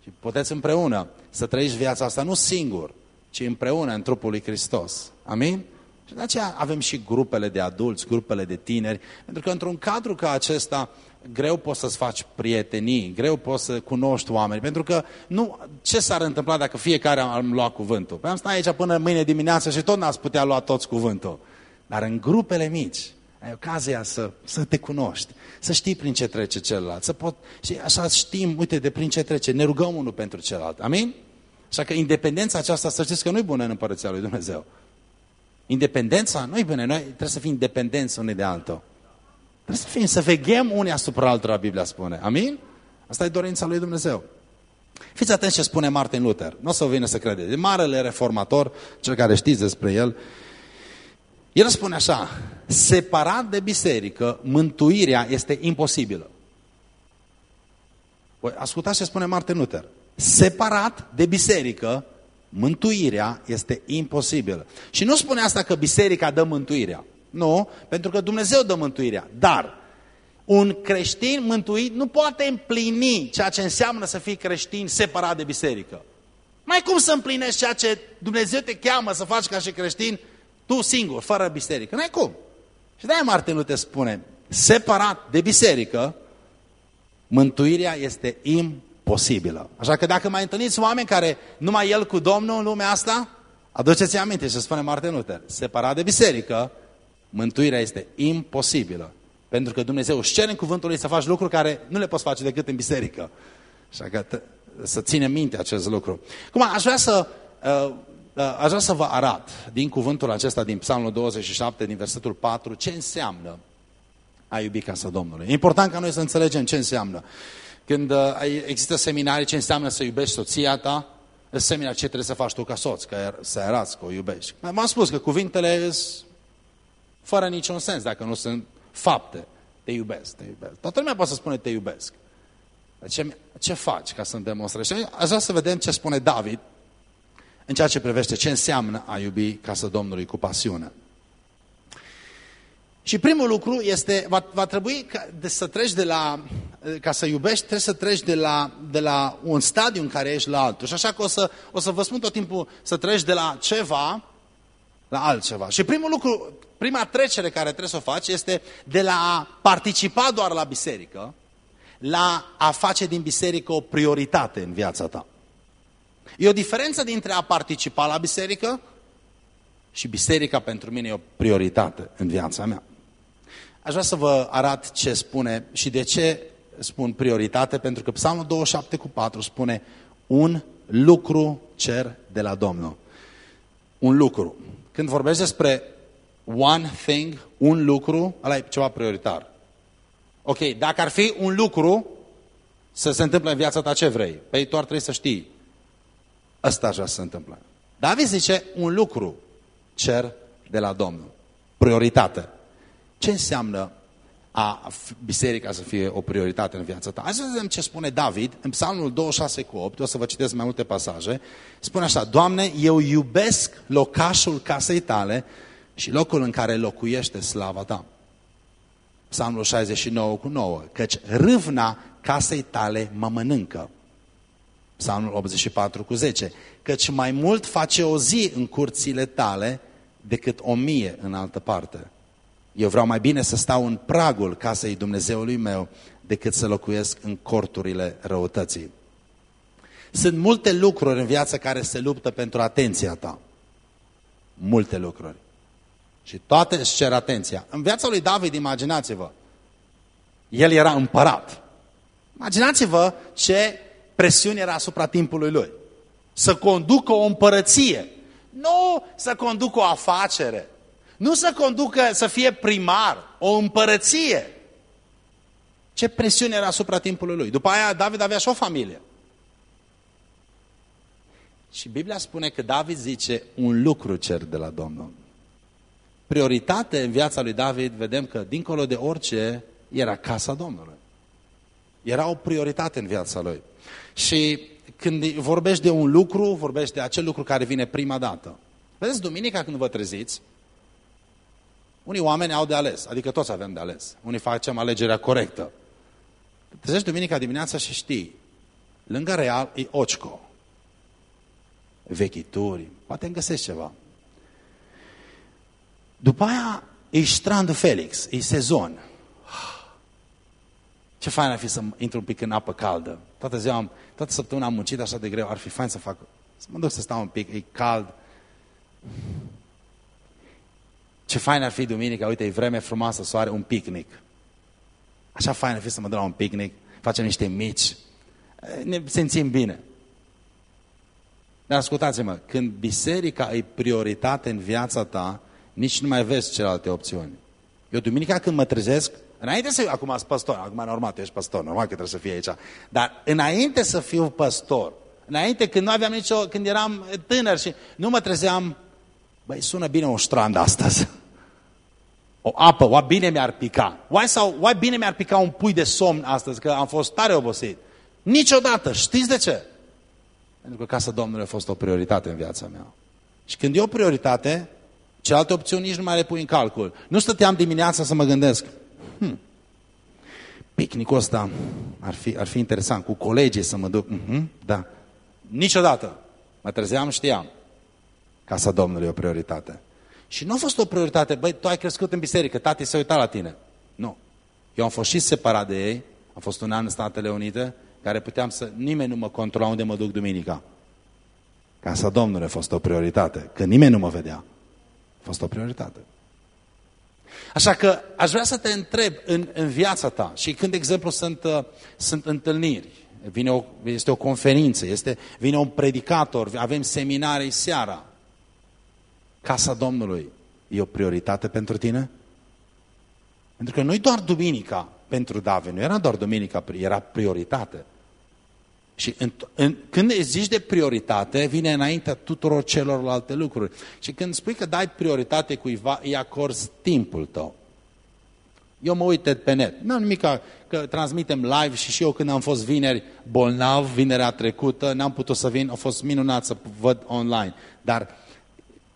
Și puteți împreună să trăiești viața asta, nu singur, ci împreună în trupul lui Hristos. Amin? Și de aceea avem și grupele de adulți, grupele de tineri, pentru că într-un cadru ca acesta, greu poți să-ți faci prietenii, greu poți să cunoști oameni, pentru că nu, ce s-ar întâmpla dacă fiecare am luat cuvântul? Păi am stat aici până mâine dimineață și tot n-ați putea lua toți cuvântul. Dar în grupele mici, ai ocazia să, să te cunoști, să știi prin ce trece celălalt, să pot, și așa știm, uite, de prin ce trece, ne rugăm unul pentru celălalt. Amin? Așa că independența aceasta, să știți că nu e bună în Împărăția lui Dumnezeu. Independența? Nu-i bine, noi trebuie să fim independenți unii de altul. Trebuie să fim, să veghem unii asupra altora, Biblia spune. Amin? Asta e dorința lui Dumnezeu. Fiți atenți ce spune Martin Luther. Nu o să vă vină să credeți. E marele reformator, cel care știți despre el. El spune așa, separat de biserică, mântuirea este imposibilă. Păi, ascultați ce spune Martin Luther. Separat de biserică, mântuirea este imposibilă. Și nu spune asta că biserica dă mântuirea. Nu, pentru că Dumnezeu dă mântuirea. Dar un creștin mântuit nu poate împlini ceea ce înseamnă să fii creștin separat de biserică. Mai cum să împlinești ceea ce Dumnezeu te cheamă să faci ca și creștin tu singur, fără biserică. N-ai cum. Și de-aia Martin Luther spune, separat de biserică, mântuirea este imposibilă. Așa că dacă mai întâlniți oameni care numai el cu Domnul în lumea asta, aduceți aminte ce spune Martin Luther. Separat de biserică, mântuirea este imposibilă. Pentru că Dumnezeu își cere în cuvântul lui să faci lucruri care nu le poți face decât în biserică. Așa că să ținem minte acest lucru. Cum aș vrea să, uh, uh, aș vrea să vă arat din cuvântul acesta din Psalmul 27, din versetul 4, ce înseamnă a iubi casa Domnului. E important ca noi să înțelegem ce înseamnă. Când uh, există seminarii, ce înseamnă să iubești soția ta, seminar ce trebuie să faci tu ca soț, că să arăți că o iubești. M-am spus că cuvintele sunt fără niciun sens dacă nu sunt fapte. Te iubesc, te iubesc. Toată lumea poate să spune te iubesc. Ce, ce faci ca să-mi demonstrezi? Și aș vrea să vedem ce spune David în ceea ce privește ce înseamnă a iubi casa Domnului cu pasiune. Și primul lucru este, va, va trebui ca, de să treci de la, ca să iubești, trebuie să treci de la, de la un stadiu în care ești la altul. Și așa că o să, o să vă spun tot timpul să treci de la ceva la altceva. Și primul lucru, prima trecere care trebuie să o faci este de la a participa doar la biserică, la a face din biserică o prioritate în viața ta. E o diferență dintre a participa la biserică și biserica pentru mine e o prioritate în viața mea. Aș vrea să vă arat ce spune și de ce spun prioritate, pentru că Psalmul 27 cu 4 spune un lucru cer de la Domnul. Un lucru. Când vorbești despre one thing, un lucru, ăla e ceva prioritar. Ok, dacă ar fi un lucru să se întâmple în viața ta, ce vrei? Păi tu ar trebui să știi. Ăsta aș vrea să se întâmple. David zice un lucru cer de la Domnul. Prioritate. Ce înseamnă a biserica să fie o prioritate în viața ta? Hai să vedem ce spune David în psalmul 26 cu 8, o să vă citesc mai multe pasaje. Spune așa, Doamne, eu iubesc locașul casei tale și locul în care locuiește slava ta. Psalmul 69 cu 9, căci râvna casei tale mă mănâncă. Psalmul 84 cu 10, căci mai mult face o zi în curțile tale decât o mie în altă parte. Eu vreau mai bine să stau în pragul casei Dumnezeului meu decât să locuiesc în corturile răutății. Sunt multe lucruri în viață care se luptă pentru atenția ta. Multe lucruri. Și toate își cer atenția. În viața lui David, imaginați-vă, el era împărat. Imaginați-vă ce presiune era asupra timpului lui. Să conducă o împărăție. Nu să conducă o afacere. Nu să conducă, să fie primar, o împărăție. Ce presiune era asupra timpului lui. După aia David avea și o familie. Și Biblia spune că David zice un lucru cer de la Domnul. Prioritate în viața lui David, vedem că dincolo de orice era casa Domnului. Era o prioritate în viața lui. Și când vorbești de un lucru, vorbești de acel lucru care vine prima dată. Vedeți, duminica când vă treziți, unii oameni au de ales, adică toți avem de ales. Unii facem alegerea corectă. Trezești duminica dimineața și știi, lângă real e Occo. Vechituri, poate îmi găsești ceva. După aia e Strandul Felix, e sezon. Ce fain ar fi să intru un pic în apă caldă. Toată ziua, am, toată săptămâna am muncit așa de greu, ar fi fain să fac, să mă duc să stau un pic, e cald. Ce fain ar fi duminica, uite, e vreme frumoasă, soare, un picnic. Așa fain ar fi să mă duc la un picnic, facem niște mici, ne simțim bine. Dar ascultați-mă, când biserica e prioritate în viața ta, Nici nu mai vezi celelalte opțiuni. Eu duminica când mă trezesc, înainte să... Acum sunt păstor, acum normal, tu ești păstor, normal că trebuie să fie aici. Dar înainte să fiu păstor, înainte când nu aveam nicio... Când eram tânăr și nu mă trezeam... Băi, sună bine un strand astăzi. O apă, oa bine mi-ar pica. Oai, sau, oai bine mi-ar pica un pui de somn astăzi, că am fost tare obosit. Niciodată. Știți de ce? Pentru că Casa Domnului a fost o prioritate în viața mea. Și când e o prioritate, celelalte opțiuni nici nu mai le pui în calcul. Nu stăteam dimineața să mă gândesc, hmm, picnicul ăsta ar fi, ar fi interesant, cu colegii să mă duc. Uh mhm, -huh, da. Niciodată. Mă trezeam, știam. Casa Domnului e o prioritate. Și nu a fost o prioritate, băi, tu ai crescut în biserică, tati se uita la tine. Nu. Eu am fost și separat de ei, am fost un an în Statele Unite, care puteam să, nimeni nu mă controla unde mă duc duminica. Casa Domnului a fost o prioritate, că nimeni nu mă vedea. A fost o prioritate. Așa că aș vrea să te întreb în, în viața ta și când, de exemplu, sunt, uh, sunt întâlniri, vine o, este o conferință, este, vine un predicator, avem seminarii seara, Casa Domnului e o prioritate pentru tine? Pentru că nu doar duminica pentru David, nu era doar duminica, era prioritate. Și în, în, când zici de prioritate, vine înaintea tuturor celorlalte lucruri. Și când spui că dai prioritate cuiva, îi acorzi timpul tău. Eu mă uit pe net. Nu am nimic că, că transmitem live și și eu când am fost vineri bolnav, vinerea trecută, n-am putut să vin, a fost minunat să văd online. Dar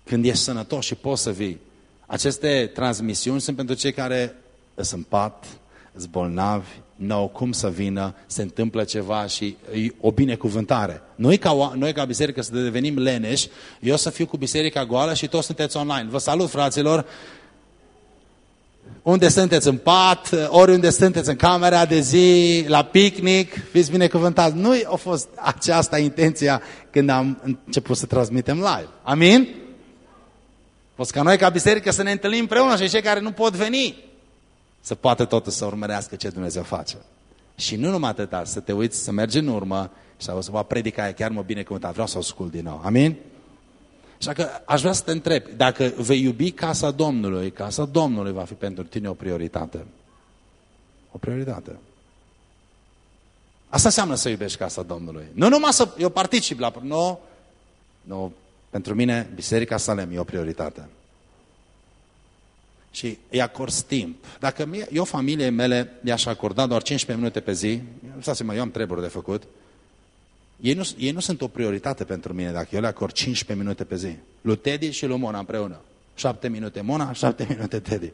când ești sănătos și poți să vii. Aceste transmisiuni sunt pentru cei care sunt în pat, sunt bolnavi, nu au cum să vină, se întâmplă ceva și e o binecuvântare. Noi ca, noi ca biserică să devenim leneși, eu să fiu cu biserica goală și toți sunteți online. Vă salut, fraților! Unde sunteți în pat, oriunde sunteți în camera de zi, la picnic, fiți binecuvântați. Nu a fost aceasta intenția când am început să transmitem live. Amin? Fost ca noi, ca biserică, să ne întâlnim împreună și cei care nu pot veni să poată totul să urmărească ce Dumnezeu face. Și nu numai atâta, să te uiți, să mergi în urmă și să vă predica chiar mă bine cuvântat. Vreau să o ascult din nou. Amin? Așa că aș vrea să te întreb, dacă vei iubi casa Domnului, casa Domnului va fi pentru tine o prioritate. O prioritate. Asta înseamnă să iubești casa Domnului. Nu numai să eu particip la... Nu, nu pentru mine, Biserica Salem e o prioritate. Și îi acord timp. Dacă eu, familie mele, i-aș acorda doar 15 minute pe zi, nu seama, eu am treburi de făcut, ei nu, ei nu sunt o prioritate pentru mine dacă eu le acord 15 minute pe zi. Lui Teddy și lui Mona împreună. 7 minute Mona, 7 minute Teddy.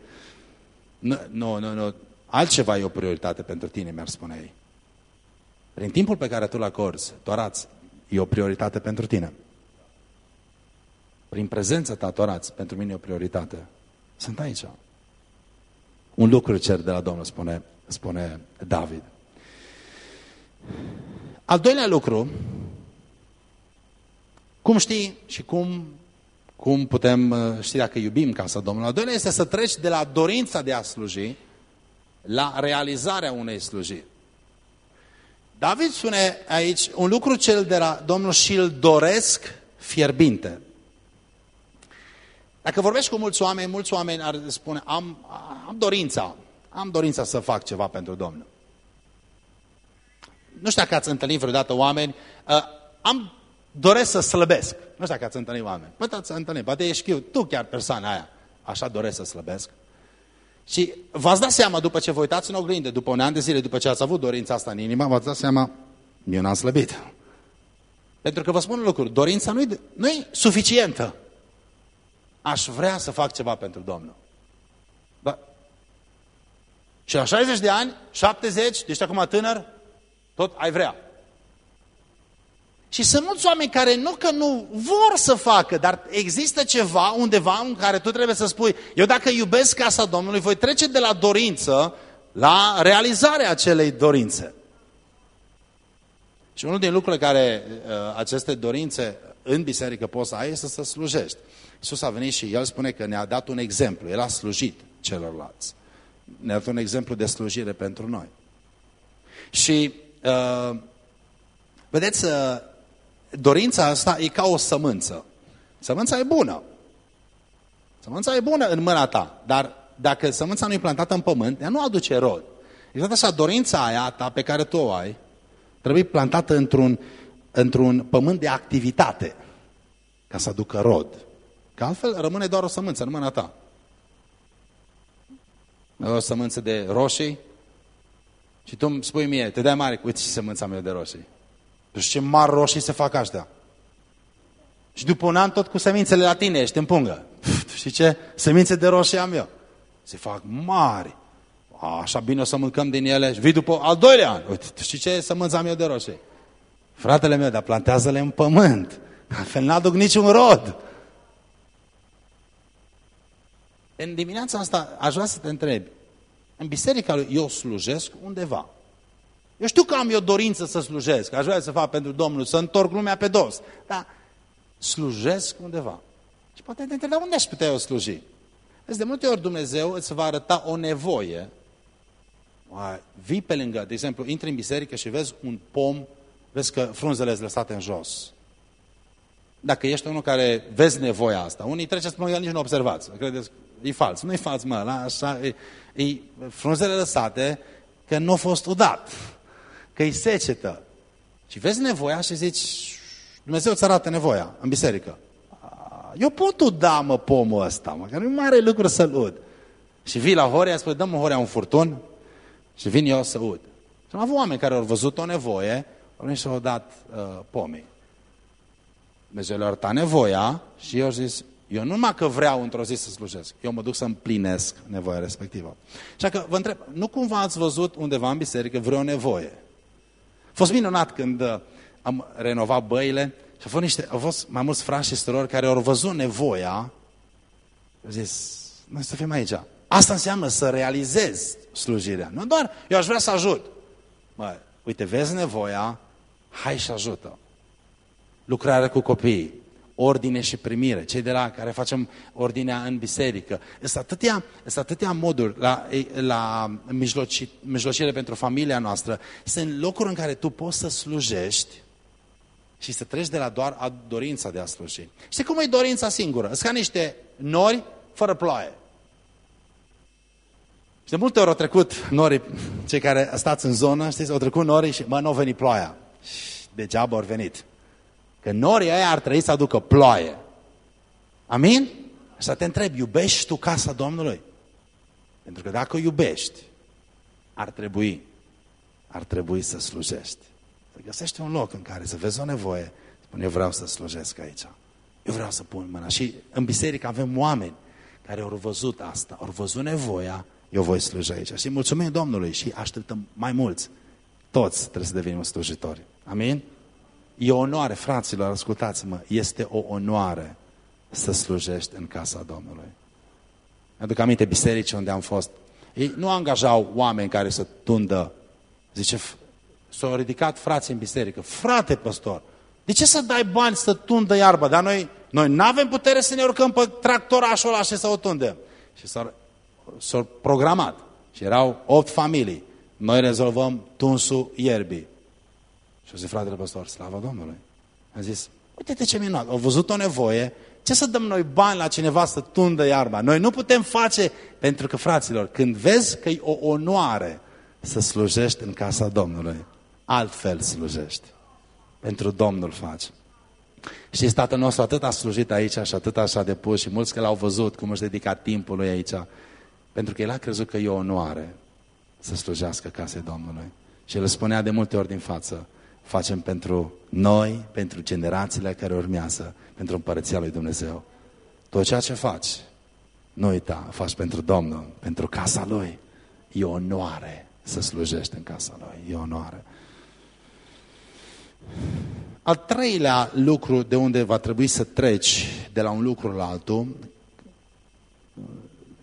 Nu, nu, nu, nu. Altceva e o prioritate pentru tine, mi-ar spune ei. Prin timpul pe care tu l acorzi, tu arați, e o prioritate pentru tine. Prin prezența ta, torați, pentru mine e o prioritate. Sunt aici. Un lucru cer de la Domnul, spune, spune David. Al doilea lucru, cum știi și cum, cum putem uh, ști dacă iubim casa Domnului? Al doilea este să treci de la dorința de a sluji la realizarea unei slujiri. David spune aici un lucru cel de la Domnul și îl doresc fierbinte. Dacă vorbești cu mulți oameni, mulți oameni ar spune, am, am dorința, am dorința să fac ceva pentru Domnul. Nu știu dacă ați întâlnit vreodată oameni, uh, am doresc să slăbesc. Nu știu dacă ați întâlnit oameni. Poate ați întâlnit, poate ești eu, tu chiar persoana aia, așa doresc să slăbesc. Și v-ați dat seama după ce vă uitați în oglindă, după un an de zile, după ce ați avut dorința asta în inimă, v-ați dat seama, eu n-am slăbit. Pentru că vă spun un lucru, dorința nu e, nu e suficientă aș vrea să fac ceva pentru Domnul. Da. Și la 60 de ani, 70, ești acum tânăr, tot ai vrea. Și sunt mulți oameni care nu că nu vor să facă, dar există ceva undeva în care tu trebuie să spui, eu dacă iubesc casa Domnului, voi trece de la dorință la realizarea acelei dorințe. Și unul din lucrurile care uh, aceste dorințe în biserică poți să ai este să slujești. Iisus a venit și El spune că ne-a dat un exemplu. El a slujit celorlalți. Ne-a dat un exemplu de slujire pentru noi. Și, uh, vedeți, uh, dorința asta e ca o sămânță. Sămânța e bună. Sămânța e bună în mâna ta, dar dacă sămânța nu e plantată în pământ, ea nu aduce rod. Exact așa, dorința aia ta pe care tu o ai, trebuie plantată într-un într pământ de activitate, ca să aducă rod. Că altfel rămâne doar o sămânță în mâna ta. O sămânță de roșii și tu îmi spui mie, te dai mare, uite și sămânța mea de roșii. Tu ce mari roșii se fac aștia. Și după un an tot cu semințele la tine ești în pungă. Și ce? Semințe de roșii am eu. Se fac mari. A, așa bine o să mâncăm din ele. Și vii după al doilea an. Uite, știi ce sămânța am eu de roșii? Fratele meu, dar plantează-le în pământ. Altfel n-aduc niciun rod. În dimineața asta aș vrea să te întreb. În biserica lui eu slujesc undeva. Eu știu că am eu dorință să slujesc, aș vrea să fac pentru Domnul, să întorc lumea pe dos. Dar slujesc undeva. Și poate te întreb, unde aș putea eu sluji? Vezi, de multe ori Dumnezeu îți va arăta o nevoie. Vii pe lângă, de exemplu, intri în biserică și vezi un pom, vezi că frunzele sunt lăsate în jos. Dacă ești unul care vezi nevoia asta, unii treceți pe lângă, nici nu observați. Credeți, e fals. Nu e fals, mă, la, așa, e, e frunzele lăsate că nu a fost udat, că e secetă. Și vezi nevoia și zici, Dumnezeu îți arată nevoia în biserică. Eu pot uda, mă, pomul ăsta, mă, că nu e mare lucru să-l ud. Și vii la Horea, spune, dă-mă Horea un furtun și vin eu să ud. Și am avut oameni care au văzut o nevoie, au venit și au dat uh, pomii. Dumnezeu le-a arătat nevoia și eu au zis, eu nu numai că vreau într-o zi să slujesc, eu mă duc să împlinesc nevoia respectivă. Așa că vă întreb, nu cumva ați văzut undeva în biserică vreo nevoie? A fost minunat când uh, am renovat băile și au fost, niște, au fost mai mulți frați și surori care au văzut nevoia au zis, noi să fim aici. Asta înseamnă să realizezi slujirea. Nu doar, eu aș vrea să ajut. Mă, uite, vezi nevoia, hai și ajută. Lucrarea cu copiii, ordine și primire, cei de la care facem ordinea în biserică. Sunt atâtea, sunt atâtea moduri la, la mijloci, mijlocire pentru familia noastră. Sunt locuri în care tu poți să slujești și să treci de la doar a dorința de a sluji. Știi cum e dorința singură? Sunt ca niște nori fără ploaie. Și de multe ori au trecut norii, cei care stați în zonă, știți, au trecut norii și, mă, nu a venit ploaia. Și degeaba au venit. Că norii aia ar trebui să aducă ploaie. Amin? Să te întreb, iubești tu casa Domnului? Pentru că dacă o iubești, ar trebui, ar trebui să slujești. Să găsești un loc în care să vezi o nevoie, spune, eu vreau să slujesc aici. Eu vreau să pun mâna. Și în biserică avem oameni care au văzut asta, au văzut nevoia, eu voi sluji aici. Și mulțumim Domnului și așteptăm mai mulți. Toți trebuie să devenim slujitori. Amin? E o onoare, fraților, ascultați-mă, este o onoare să slujești în casa Domnului. Aduc aminte biserici unde am fost. Ei nu angajau oameni care să tundă. Zice, s-au ridicat frații în biserică. Frate păstor, de ce să dai bani să tundă iarba? Dar noi, noi nu avem putere să ne urcăm pe tractorașul ăla și să o tundem. Și s-au programat. Și erau opt familii. Noi rezolvăm tunsul ierbii. Și a zis fratele păstor, slavă Domnului. A zis, uite-te ce minunat, au văzut o nevoie, ce să dăm noi bani la cineva să tundă iarba? Noi nu putem face, pentru că, fraților, când vezi că e o onoare să slujești în casa Domnului, altfel slujești. Pentru Domnul faci. Și tatăl nostru atât a slujit aici și atât așa de pus și mulți că l-au văzut cum își dedica timpul lui aici. Pentru că el a crezut că e o onoare să slujească casei Domnului. Și el spunea de multe ori din față, facem pentru noi, pentru generațiile care urmează, pentru împărăția lui Dumnezeu. Tot ceea ce faci, nu uita, faci pentru Domnul, pentru casa Lui. E o onoare să slujești în casa Lui. E o onoare. Al treilea lucru de unde va trebui să treci de la un lucru la altul,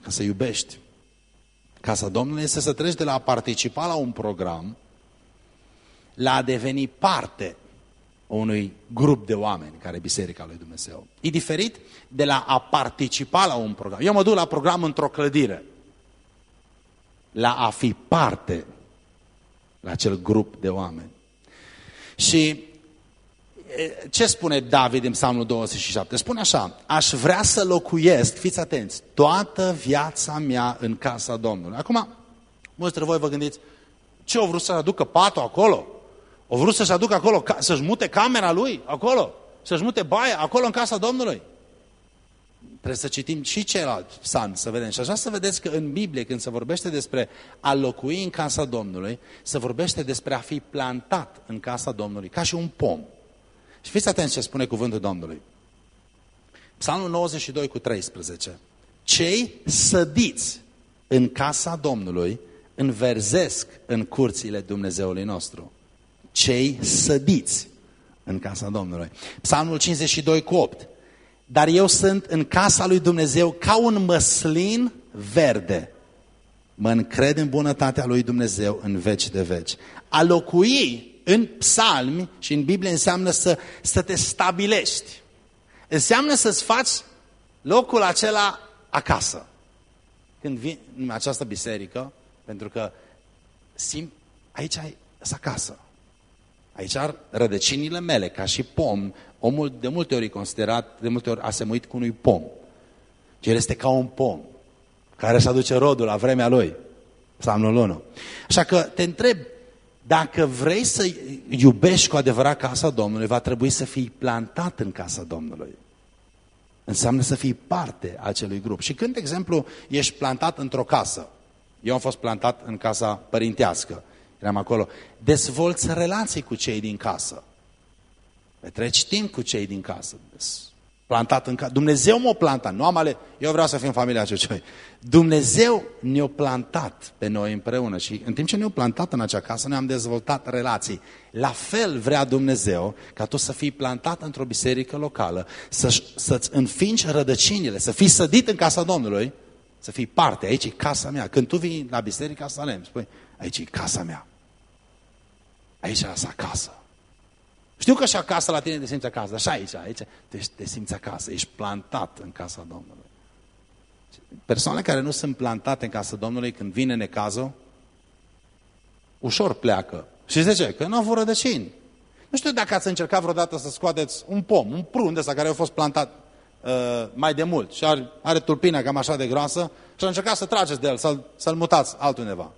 ca să iubești casa Domnului, este să treci de la a participa la un program la a deveni parte unui grup de oameni care e Biserica lui Dumnezeu. E diferit de la a participa la un program. Eu mă duc la program într-o clădire. La a fi parte la acel grup de oameni. Și ce spune David în Psalmul 27? Spune așa, aș vrea să locuiesc, fiți atenți, toată viața mea în casa Domnului. Acum, mulți dintre voi vă gândiți, ce, o vrut să aducă patul acolo? O vrut să-și aducă acolo, să-și mute camera lui acolo? Să-și mute baia acolo în casa Domnului? Trebuie să citim și celălalt psalm, să vedem. Și așa să vedeți că în Biblie, când se vorbește despre a locui în casa Domnului, se vorbește despre a fi plantat în casa Domnului, ca și un pom. Și fiți atenți ce spune cuvântul Domnului. Psalmul 92 cu 13. Cei sădiți în casa Domnului înverzesc în curțile Dumnezeului nostru. Cei sădiți în casa Domnului. Psalmul 52 cu 8. Dar eu sunt în casa lui Dumnezeu ca un măslin verde. Mă încred în bunătatea lui Dumnezeu în veci de veci. A locui în psalmi și în Biblie înseamnă să, să te stabilești. Înseamnă să-ți faci locul acela acasă. Când vin în această biserică, pentru că simt, aici ai acasă. Aici ar rădăcinile mele, ca și pom, omul de multe ori considerat, de multe ori asemuit cu unui pom. El este ca un pom, care își aduce rodul la vremea lui. Psalmul 1. Așa că te întreb, dacă vrei să iubești cu adevărat casa Domnului, va trebui să fii plantat în casa Domnului. Înseamnă să fii parte a acelui grup. Și când, de exemplu, ești plantat într-o casă, eu am fost plantat în casa părintească, eram acolo, dezvolți relații cu cei din casă. Petreci timp cu cei din casă plantat în casă. Dumnezeu m-a plantat, nu am ale... Eu vreau să fim familia Ciucioi. Dumnezeu ne-a plantat pe noi împreună și în timp ce ne-a plantat în acea casă, noi am dezvoltat relații. La fel vrea Dumnezeu ca tu să fii plantat într-o biserică locală, să-ți să înfingi rădăcinile, să fii sădit în casa Domnului, să fii parte, aici e casa mea. Când tu vii la biserica Salem, spui, aici e casa mea. Aici e acasă. Știu că și acasă la tine te simți acasă, dar și aici, aici te, te simți acasă, ești plantat în casa Domnului. Persoanele care nu sunt plantate în casa Domnului, când vine necazul, ușor pleacă. Și de ce? Că nu au avut rădăcini. Nu știu dacă ați încercat vreodată să scoateți un pom, un prun de ăsta care a fost plantat uh, mai de mult și are, are tulpina cam așa de groasă și a încercat să trageți de el, să-l să, mutați altundeva.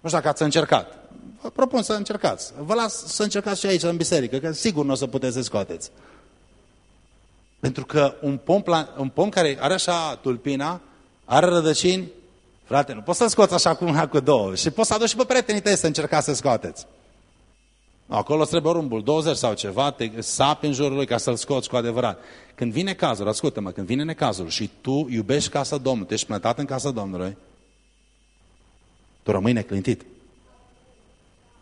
Nu știu dacă ați încercat vă propun să încercați. Vă las să încercați și aici, în biserică, că sigur nu o să puteți să scoateți. Pentru că un pom, un pom care are așa tulpina, are rădăcini, frate, nu poți să scoți așa cu una, cu două. Și poți să aduci și pe prietenii tăi să încercați să scoateți. Acolo trebuie ori un buldozer sau ceva, te sapi în jurul lui ca să-l scoți cu adevărat. Când vine cazul, ascultă-mă, când vine necazul și tu iubești casa Domnului, tu ești plătat în casa Domnului, tu rămâi neclintit.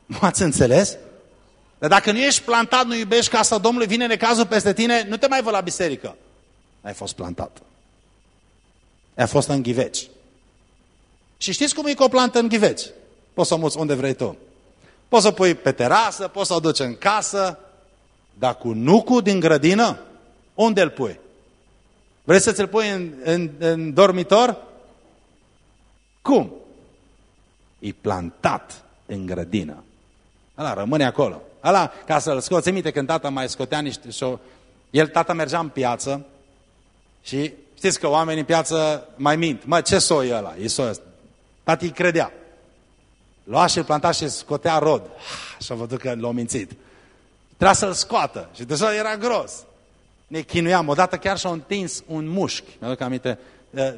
Nu ați înțeles? Dar dacă nu ești plantat, nu iubești casa Domnului, vine necazul peste tine, nu te mai vă la biserică. Ai fost plantat. Ai fost în ghiveci. Și știți cum e cu o plantă în ghiveci? Poți să o muți unde vrei tu. Poți să o pui pe terasă, poți să o duci în casă, dar cu nucul din grădină, unde îl pui? Vrei să ți-l pui în, în, în dormitor? Cum? E plantat în grădină. Ăla rămâne acolo. Ăla, ca să-l scoți, minte când tata mai scotea niște... Și el, tata mergea în piață și știți că oamenii în piață mai mint. Mă, ce soi e ăla? E soi ăsta. Tati îi credea. Lua și îl planta și scotea rod. Și a văzut că l-a mințit. Trebuia să-l scoată. Și deja era gros. Ne chinuiam. Odată chiar și-a întins un mușchi. Mi-aduc aminte, eh,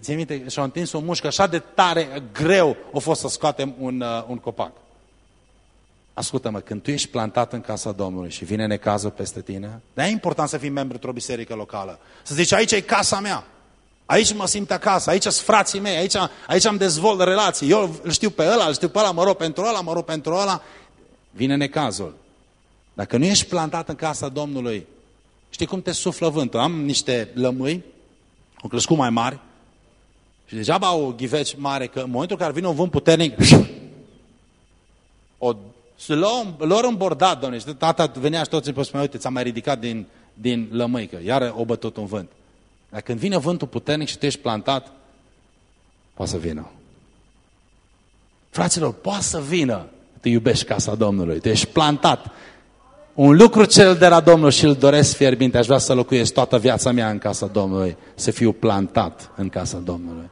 ți minte, și-a întins un mușchi așa de tare, greu, a fost să scoatem un, uh, un copac. Ascultă-mă, când tu ești plantat în casa Domnului și vine necazul peste tine, de e important să fii membru într-o biserică locală. Să zici, aici e casa mea. Aici mă simt acasă, aici sunt frații mei, aici, aici am dezvolt relații. Eu îl știu pe ăla, îl știu pe ăla, mă rog pentru ăla, mă rog pentru ăla. Vine necazul. Dacă nu ești plantat în casa Domnului, știi cum te suflă vântul? Am niște lămâi, au crescut mai mari, și degeaba au ghiveci mare, că în momentul în care vine un vânt puternic, o și lor în bordat, domnule, și tata venea și toți îmi spunea, uite, ți-a mai ridicat din, din lămâică, iară o bătut un vânt. Dar când vine vântul puternic și tu ești plantat, poate să vină. Fraților, poate să vină. Te iubești casa Domnului, te ești plantat. Un lucru cel de la Domnul și îl doresc fierbinte, aș vrea să locuiesc toată viața mea în casa Domnului, să fiu plantat în casa Domnului.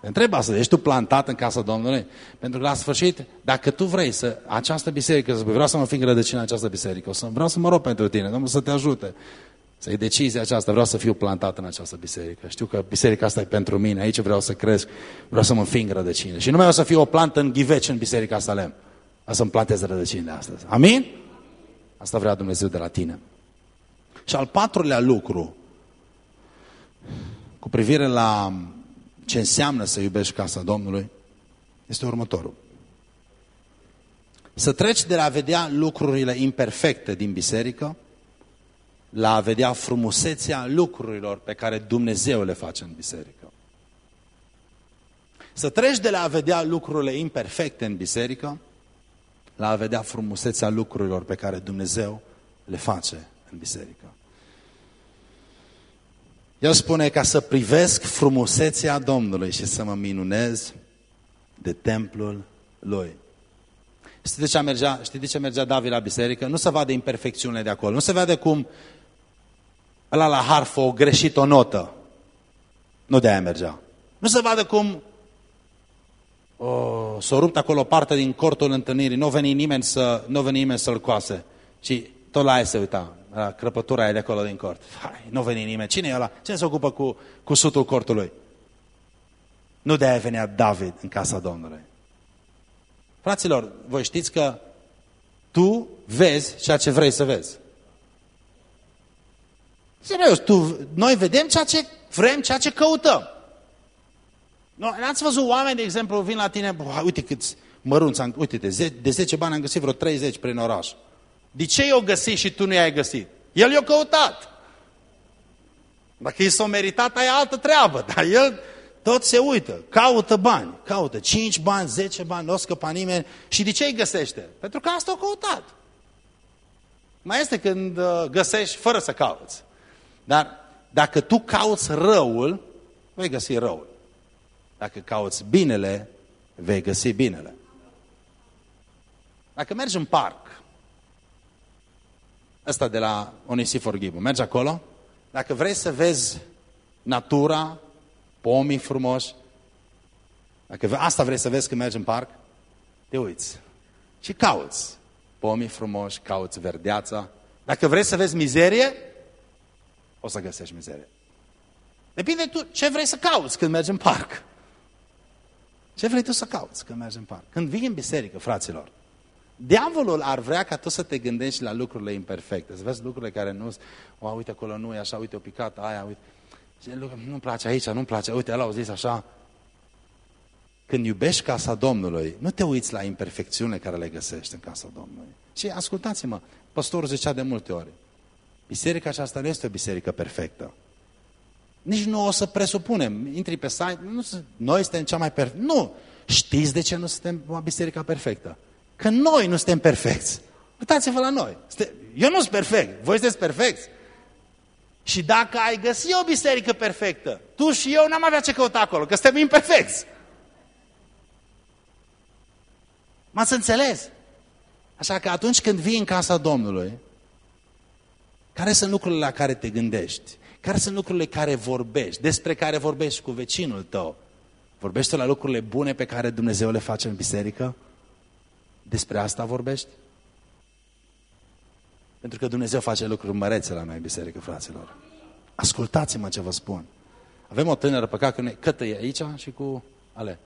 Te întreb asta, ești tu plantat în casa Domnului? Pentru că la sfârșit, dacă tu vrei să această biserică, să vreau să mă fiu rădăcină această biserică, o să, vreau să mă rog pentru tine, Domnul să te ajute. Să iei decizia aceasta, vreau să fiu plantat în această biserică. Știu că biserica asta e pentru mine, aici vreau să cresc, vreau să mă înfing rădăcine. Și nu mai o să fiu o plantă în ghiveci în biserica Salem. O să-mi plantez rădăcinile astăzi. Amin? Asta vrea Dumnezeu de la tine. Și al patrulea lucru, cu privire la ce înseamnă să iubești casa Domnului, este următorul. Să treci de la a vedea lucrurile imperfecte din biserică, la a vedea frumusețea lucrurilor pe care Dumnezeu le face în biserică. Să treci de la a vedea lucrurile imperfecte în biserică, la a vedea frumusețea lucrurilor pe care Dumnezeu le face în biserică. El spune ca să privesc frumusețea Domnului și să mă minunez de templul Lui. Știi de ce mergea, știi de ce mergea David la biserică? Nu se vadă imperfecțiunile de acolo. Nu se vede cum ăla la harfă o greșit o notă. Nu de aia mergea. Nu se vadă cum oh, s-a rupt acolo parte din cortul întâlnirii. Nu veni nimeni să, nu veni nimeni să-l coase. Și tot la aia se uita, la crăpătura aia de acolo din cort. Hai, nu veni nimeni. Cine e ăla? Cine se ocupă cu, cu sutul cortului? Nu de aia venea David în casa Domnului. Fraților, voi știți că tu vezi ceea ce vrei să vezi. Serios, tu, noi vedem ceea ce vrem, ceea ce căutăm. N-ați văzut oameni, de exemplu, vin la tine, bă, uite câți mărunți, am, uite, de, de 10 bani am găsit vreo 30 prin oraș. De ce i-o găsit și tu nu i-ai găsit? El i-a căutat. Dacă i s-a meritat, ai altă treabă, dar el tot se uită, caută bani, caută 5 bani, 10 bani, nu o scăpa nimeni. Și de ce îi găsește? Pentru că asta a căutat. Mai este când uh, găsești fără să cauți. Dar dacă tu cauți răul, vei găsi răul. Dacă cauți binele, vei găsi binele. Dacă mergi în parc, ăsta de la Onisifor Ghibu, mergi acolo, dacă vrei să vezi natura, pomii frumoși, dacă asta vrei să vezi când mergi în parc, te uiți și cauți pomii frumoși, cauți verdeața. Dacă vrei să vezi mizerie, o să găsești mizerie. Depinde tu ce vrei să cauți când mergi în parc. Ce vrei tu să cauți când mergi în parc? Când vii în biserică, fraților, diavolul ar vrea ca tu să te gândești la lucrurile imperfecte, să vezi lucrurile care nu o, uite acolo nu e așa, uite o picată aia, uite. Nu-mi place aici, nu-mi place, uite, el au zis așa. Când iubești casa Domnului, nu te uiți la imperfecțiunile care le găsești în casa Domnului. Și ascultați-mă, pastorul zicea de multe ori, biserica aceasta nu este o biserică perfectă. Nici nu o să presupunem. Intri pe site, nu, noi suntem cea mai perfectă. Nu! Știți de ce nu suntem o biserică perfectă? Că noi nu suntem perfecți. Uitați-vă la noi. Eu nu sunt perfect, voi sunteți perfecți. Și dacă ai găsi o biserică perfectă, tu și eu n-am avea ce căuta acolo, că suntem imperfecți. M-ați înțeles? Așa că atunci când vii în casa Domnului, care sunt lucrurile la care te gândești? Care sunt lucrurile care vorbești? Despre care vorbești cu vecinul tău? Vorbești la lucrurile bune pe care Dumnezeu le face în biserică? Despre asta vorbești? Pentru că Dumnezeu face lucruri mărețe la noi în biserică, fraților. Ascultați-mă ce vă spun. Avem o tânără păcat că ne cătă e aici și cu ale.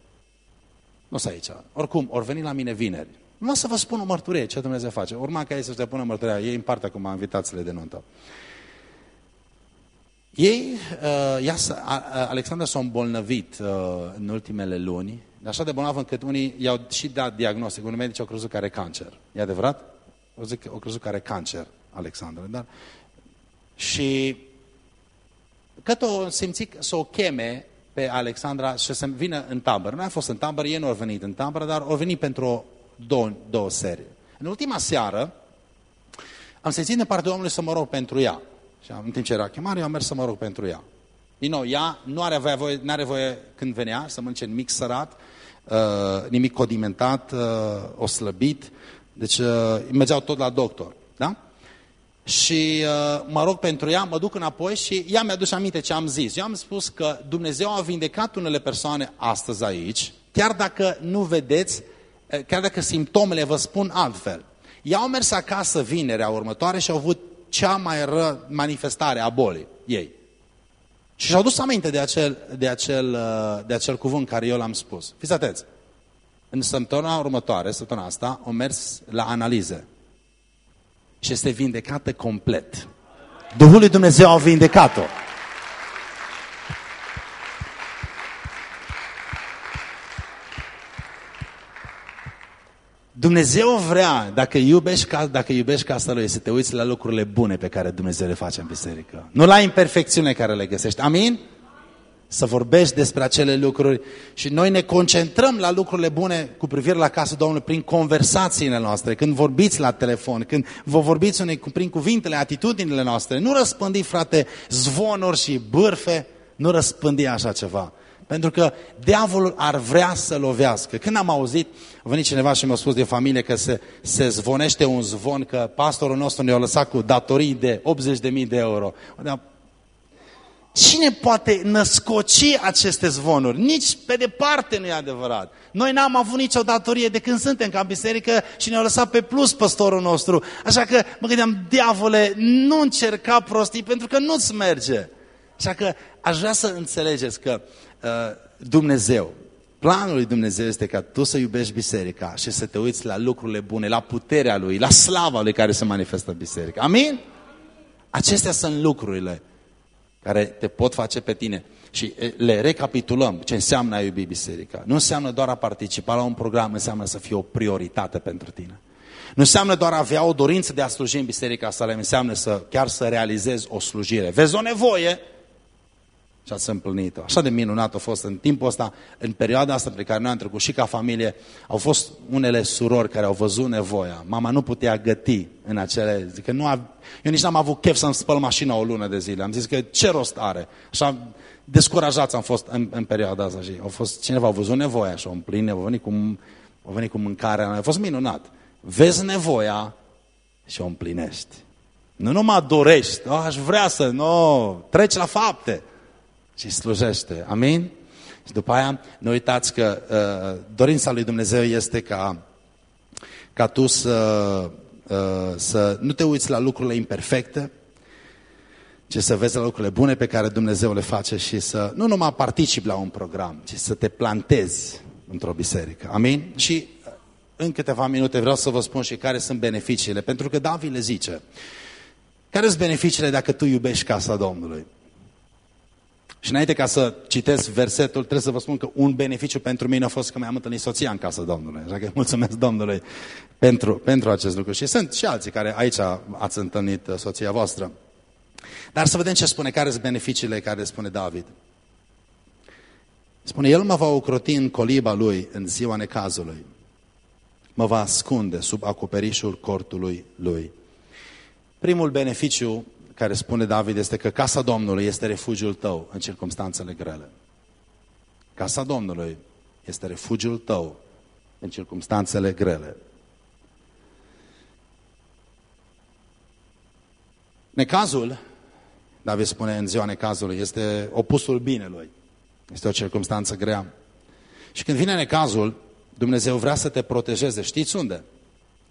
Nu sunt aici. Oricum, ori veni la mine vineri. Nu o să vă spun o mărturie ce Dumnezeu face. Urma ca ei să-și depună mărturia. Ei în partea acum invitațiile de nuntă. Ei, uh, ea, Alexandra s-a îmbolnăvit uh, în ultimele luni, așa de bolnavă încât unii i-au și dat diagnostic. Unii medici au crezut că are cancer. E adevărat? O zic, au crezut că are cancer, Alexandra. Dar... Și cât o simți să o cheme pe Alexandra și să vină în tabără. Nu a fost în tabără, ei nu au venit în tabără, dar au venit pentru două, două serii. În ultima seară am simțit de partea omului să mă rog pentru ea. Și în timp ce era chemare, eu am mers să mă rog pentru ea. Din nou, ea nu are voie, nu are voie când venea să mănânce nimic sărat, uh, nimic codimentat, uh, oslăbit, deci uh, mergeau tot la doctor. Da? și uh, mă rog pentru ea, mă duc înapoi și ea mi-a dus aminte ce am zis. Eu am spus că Dumnezeu a vindecat unele persoane astăzi aici, chiar dacă nu vedeți, uh, chiar dacă simptomele vă spun altfel. Ea au mers acasă vinerea următoare și au avut cea mai ră manifestare a bolii ei. Și și-au dus aminte de acel, de, acel, uh, de acel cuvânt care eu l-am spus. Fiți atenți! În săptămâna următoare, săptămâna asta, au mers la analize. Și este vindecată complet. Duhul lui Dumnezeu a vindecat-o. Dumnezeu vrea, dacă iubești, dacă iubești casa Lui, să te uiți la lucrurile bune pe care Dumnezeu le face în biserică. Nu la imperfecțiune care le găsești. Amin? Să vorbești despre acele lucruri și noi ne concentrăm la lucrurile bune cu privire la casa Domnului prin conversațiile noastre, când vorbiți la telefon, când vă vorbiți unei, prin cuvintele, atitudinile noastre. Nu răspândi, frate, zvonuri și bârfe, nu răspândi așa ceva. Pentru că diavolul ar vrea să lovească. Când am auzit, a venit cineva și mi-a spus de familie că se, se zvonește un zvon, că pastorul nostru ne-a lăsat cu datorii de 80.000 de euro. Cine poate născoci aceste zvonuri? Nici pe departe nu e adevărat. Noi n-am avut nicio datorie de când suntem ca biserică și ne-au lăsat pe plus păstorul nostru. Așa că mă gândeam, diavole, nu încerca prostii pentru că nu-ți merge. Așa că aș vrea să înțelegeți că uh, Dumnezeu, planul lui Dumnezeu este ca tu să iubești biserica și să te uiți la lucrurile bune, la puterea lui, la slava lui care se manifestă în biserică. Amin? Acestea sunt lucrurile care te pot face pe tine. Și le recapitulăm ce înseamnă a iubi biserica. Nu înseamnă doar a participa la un program, înseamnă să fie o prioritate pentru tine. Nu înseamnă doar a avea o dorință de a sluji în Biserica Salem, înseamnă să, chiar să realizezi o slujire. Vezi o nevoie, și ați împlinit-o. Așa de minunat a fost în timpul ăsta, în perioada asta pe care noi am trecut și ca familie, au fost unele surori care au văzut nevoia. Mama nu putea găti în acele... Zic că nu a, eu nici n-am avut chef să-mi spăl mașina o lună de zile. Am zis că ce rost are? Așa descurajați am fost în, în perioada asta și au fost, cineva a văzut nevoia și au împlinit, au venit cu, au venit cu mâncarea. A fost minunat. Vezi nevoia și o împlinești. Nu numai dorești, oh, aș vrea să, nu, treci la fapte și slujește. Amin? Și după aia, nu uitați că uh, dorința lui Dumnezeu este ca, ca tu să, uh, să nu te uiți la lucrurile imperfecte, ci să vezi la lucrurile bune pe care Dumnezeu le face și să nu numai participi la un program, ci să te plantezi într-o biserică. Amin? Și uh, în câteva minute vreau să vă spun și care sunt beneficiile, pentru că David le zice. Care sunt beneficiile dacă tu iubești casa Domnului? Și înainte ca să citesc versetul, trebuie să vă spun că un beneficiu pentru mine a fost că mi-am întâlnit soția în casa Domnului. Așa că mulțumesc Domnului pentru, pentru acest lucru. Și sunt și alții care aici ați întâlnit uh, soția voastră. Dar să vedem ce spune, care sunt beneficiile care spune David. Spune, El mă va ocroti în coliba lui în ziua necazului. Mă va ascunde sub acoperișul cortului lui. Primul beneficiu care spune David este că casa Domnului este refugiul tău în circunstanțele grele. Casa Domnului este refugiul tău în circunstanțele grele. Necazul, David spune în ziua necazului, este opusul binelui. Este o circunstanță grea. Și când vine necazul, Dumnezeu vrea să te protejeze. Știți unde?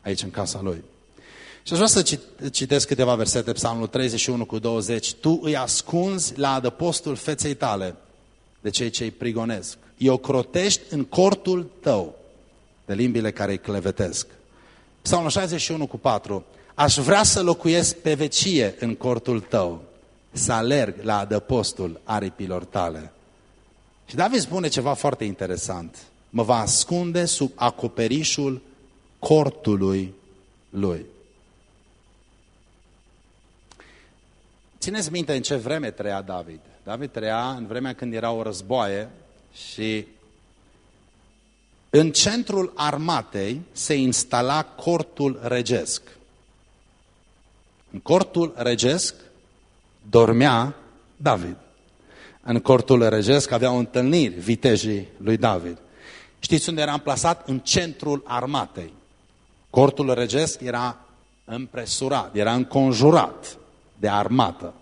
Aici, în casa Lui. Și aș vrea să citesc câteva versete, Psalmul 31 cu 20. Tu îi ascunzi la adăpostul feței tale de cei ce îi prigonesc. Îi ocrotești în cortul tău de limbile care îi clevetesc. Psalmul 61 cu 4. Aș vrea să locuiesc pe vecie în cortul tău, să alerg la adăpostul aripilor tale. Și David spune ceva foarte interesant. Mă va ascunde sub acoperișul cortului lui. Țineți minte în ce vreme trăia David. David trăia în vremea când era o războaie și în centrul armatei se instala cortul regesc. În cortul regesc dormea David. În cortul regesc aveau întâlniri vitejii lui David. Știți unde era amplasat? În centrul armatei. Cortul regesc era împresurat, era înconjurat de armată.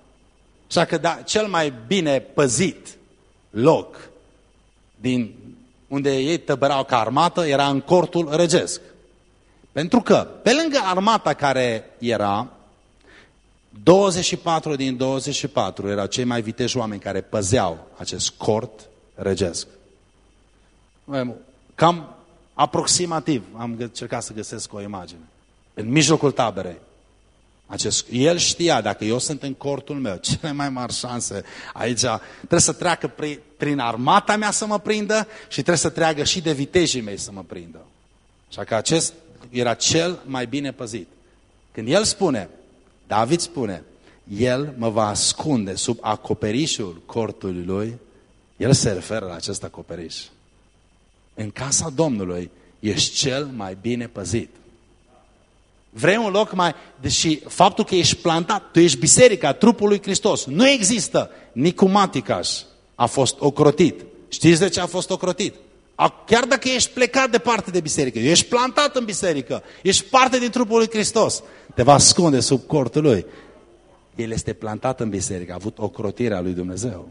Așa că da, cel mai bine păzit loc din unde ei tăbărau ca armată era în cortul regesc. Pentru că, pe lângă armata care era, 24 din 24 erau cei mai viteji oameni care păzeau acest cort regesc. Cam aproximativ am încercat să găsesc o imagine. În mijlocul taberei. Acest, el știa, dacă eu sunt în cortul meu, cele mai mari șanse aici, trebuie să treacă prin, prin armata mea să mă prindă și trebuie să treacă și de vitejii mei să mă prindă. Așa că acest era cel mai bine păzit. Când el spune, David spune, el mă va ascunde sub acoperișul cortului lui, el se referă la acest acoperiș. În casa Domnului ești cel mai bine păzit. Vrei un loc mai... Deși faptul că ești plantat, tu ești biserica, trupul lui Hristos. Nu există. Nicumaticaș a fost ocrotit. Știți de ce a fost ocrotit? Chiar dacă ești plecat departe de biserică, ești plantat în biserică, ești parte din trupul lui Hristos, te va ascunde sub cortul lui. El este plantat în biserică, a avut ocrotirea lui Dumnezeu.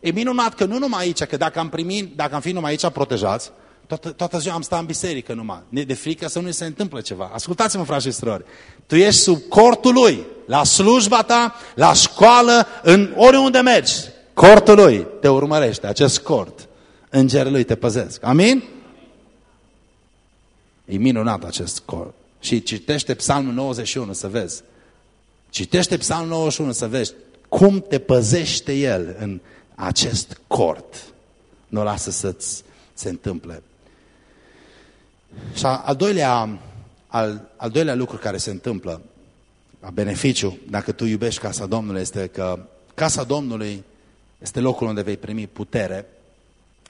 E minunat că nu numai aici, că dacă am primit, dacă am fi numai aici protejați, toată, toată ziua am stat în biserică numai, de frică să nu se întâmple ceva. Ascultați-mă, frați și strori, tu ești sub cortul lui, la slujba ta, la școală, în oriunde mergi. Cortul lui te urmărește, acest cort. Îngerii lui te păzesc. Amin? E minunat acest cort. Și citește Psalmul 91 să vezi. Citește Psalmul 91 să vezi cum te păzește el în acest cort. Nu lasă să-ți se întâmple. Și al doilea, al, al doilea lucru care se întâmplă, a beneficiu, dacă tu iubești casa Domnului, este că casa Domnului este locul unde vei primi putere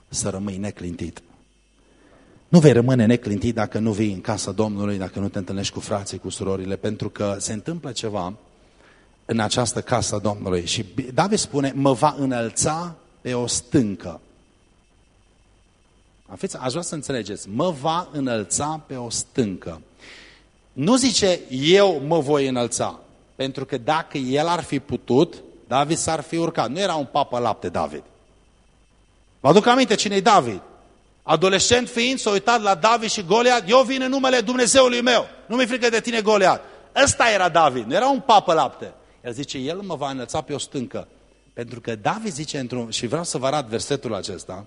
să rămâi neclintit. Nu vei rămâne neclintit dacă nu vii în casa Domnului, dacă nu te întâlnești cu frații, cu surorile, pentru că se întâmplă ceva în această casă a Domnului. Și David spune, mă va înălța pe o stâncă. Fiți, aș vrea să înțelegeți, mă va înălța pe o stâncă. Nu zice, eu mă voi înălța. Pentru că dacă el ar fi putut, David s-ar fi urcat. Nu era un papă lapte, David. Vă aduc aminte cine e David. Adolescent fiind, s-a uitat la David și Goliat, eu vin în numele Dumnezeului meu. Nu mi-e frică de tine, Goliat. Ăsta era David, nu era un papă lapte. El zice, el mă va înălța pe o stâncă. Pentru că David zice într-un, și vreau să vă arăt versetul acesta,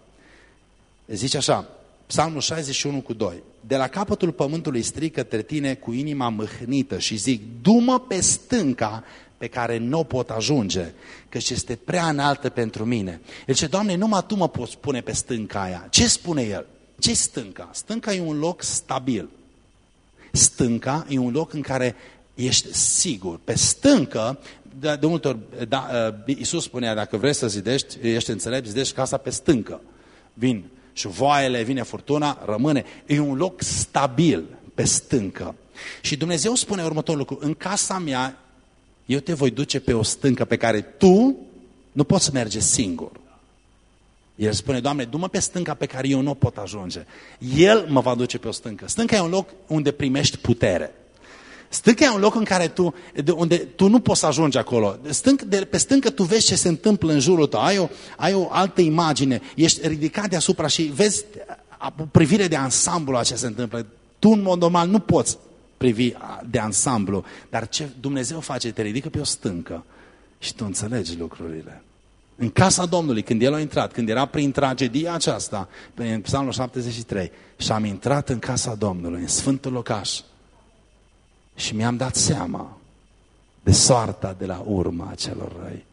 zice așa, Psalmul 61 cu 2, De la capătul pământului strică către tine cu inima mâhnită și zic, dumă pe stânca pe care nu pot ajunge, căci este prea înaltă pentru mine. El zice, Doamne, numai Tu mă poți pune pe stânca aia. Ce spune El? ce stânca? Stânca e un loc stabil. Stânca e un loc în care ești sigur. Pe stâncă, de, de multe ori, da, uh, Iisus spunea, dacă vrei să zidești, ești înțelept, zidești casa pe stâncă. Vin și voaiele, vine furtuna, rămâne. E un loc stabil, pe stâncă. Și Dumnezeu spune următorul lucru, în casa mea eu te voi duce pe o stâncă pe care tu nu poți merge singur. El spune, Doamne, du-mă pe stânca pe care eu nu pot ajunge. El mă va duce pe o stâncă. Stânca e un loc unde primești putere. Stânca e un loc în care tu, de unde tu nu poți să ajungi acolo. Stânc, de, pe stâncă tu vezi ce se întâmplă în jurul tău. Ai o, ai o altă imagine. Ești ridicat deasupra și vezi o privire de ansamblu a ce se întâmplă. Tu, în mod normal, nu poți privi de ansamblu. Dar ce Dumnezeu face? Te ridică pe o stâncă și tu înțelegi lucrurile. În casa Domnului, când El a intrat, când era prin tragedia aceasta, prin Psalmul 73, și am intrat în casa Domnului, în Sfântul Locaș, și mi-am dat seama de soarta de la urma celor răi.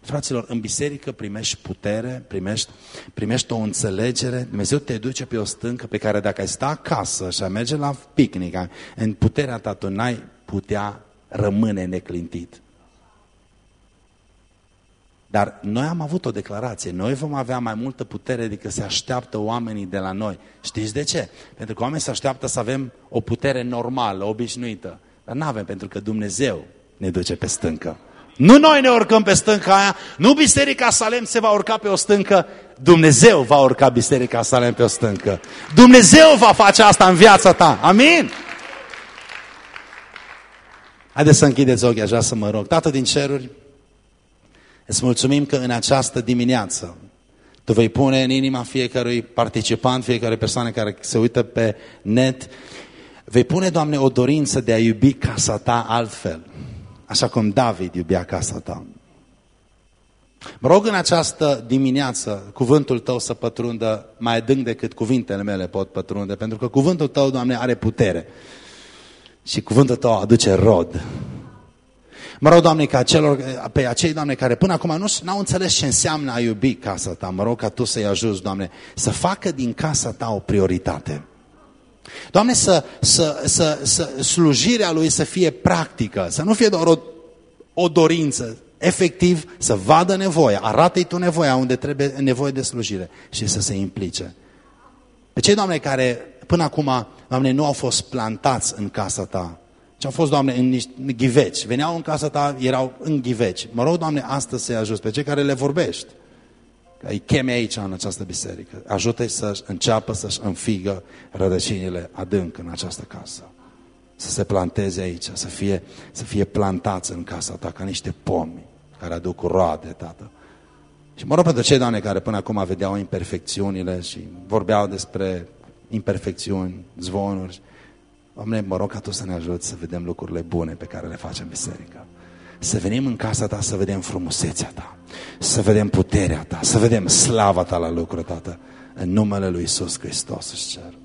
Fraților, în biserică primești putere, primești, primești o înțelegere, Dumnezeu te duce pe o stâncă pe care dacă ai sta acasă și ai merge la picnic, în puterea ta tu n-ai putea rămâne neclintit. Dar noi am avut o declarație, noi vom avea mai multă putere decât se așteaptă oamenii de la noi. Știți de ce? Pentru că oamenii se așteaptă să avem o putere normală, obișnuită. Dar nu avem, pentru că Dumnezeu ne duce pe stâncă. Nu noi ne urcăm pe stânca aia, nu Biserica Salem se va urca pe o stâncă, Dumnezeu va urca Biserica Salem pe o stâncă. Dumnezeu va face asta în viața ta. Amin? Haideți să închideți ochii așa să mă rog. Tată din ceruri, îți mulțumim că în această dimineață tu vei pune în inima fiecărui participant, fiecare persoană care se uită pe net, vei pune, Doamne, o dorință de a iubi casa Ta altfel, așa cum David iubea casa Ta. Mă rog în această dimineață cuvântul Tău să pătrundă mai adânc decât cuvintele mele pot pătrunde, pentru că cuvântul Tău, Doamne, are putere și cuvântul Tău aduce rod. Mă rog, Doamne, ca celor, pe acei, Doamne, care până acum nu au înțeles ce înseamnă a iubi casa Ta, mă rog ca Tu să-i ajuți, Doamne, să facă din casa Ta o prioritate. Doamne, să, să, să, să slujirea Lui să fie practică, să nu fie doar o, o dorință, efectiv să vadă nevoia, arată-i Tu nevoia unde trebuie nevoie de slujire și să se implice. Pe cei, Doamne, care până acum, Doamne, nu au fost plantați în casa Ta, ce au fost, Doamne, în niște ghiveci. Veneau în casa ta, erau în ghiveci. Mă rog, Doamne, astăzi să-i ajut pe cei care le vorbești. Că îi cheme aici în această biserică. Ajută-i să înceapă să-și înfigă rădăcinile adânc în această casă. Să se planteze aici, să fie, să fie plantați în casa ta ca niște pomi care aduc roade, Tată. Și mă rog pentru cei, Doamne, care până acum vedeau imperfecțiunile și vorbeau despre imperfecțiuni, zvonuri, Doamne, mă rog ca Tu să ne ajuți să vedem lucrurile bune pe care le facem biserică. Să venim în casa Ta să vedem frumusețea Ta, să vedem puterea Ta, să vedem slava Ta la lucru, Tată, în numele Lui Iisus Hristos își cer.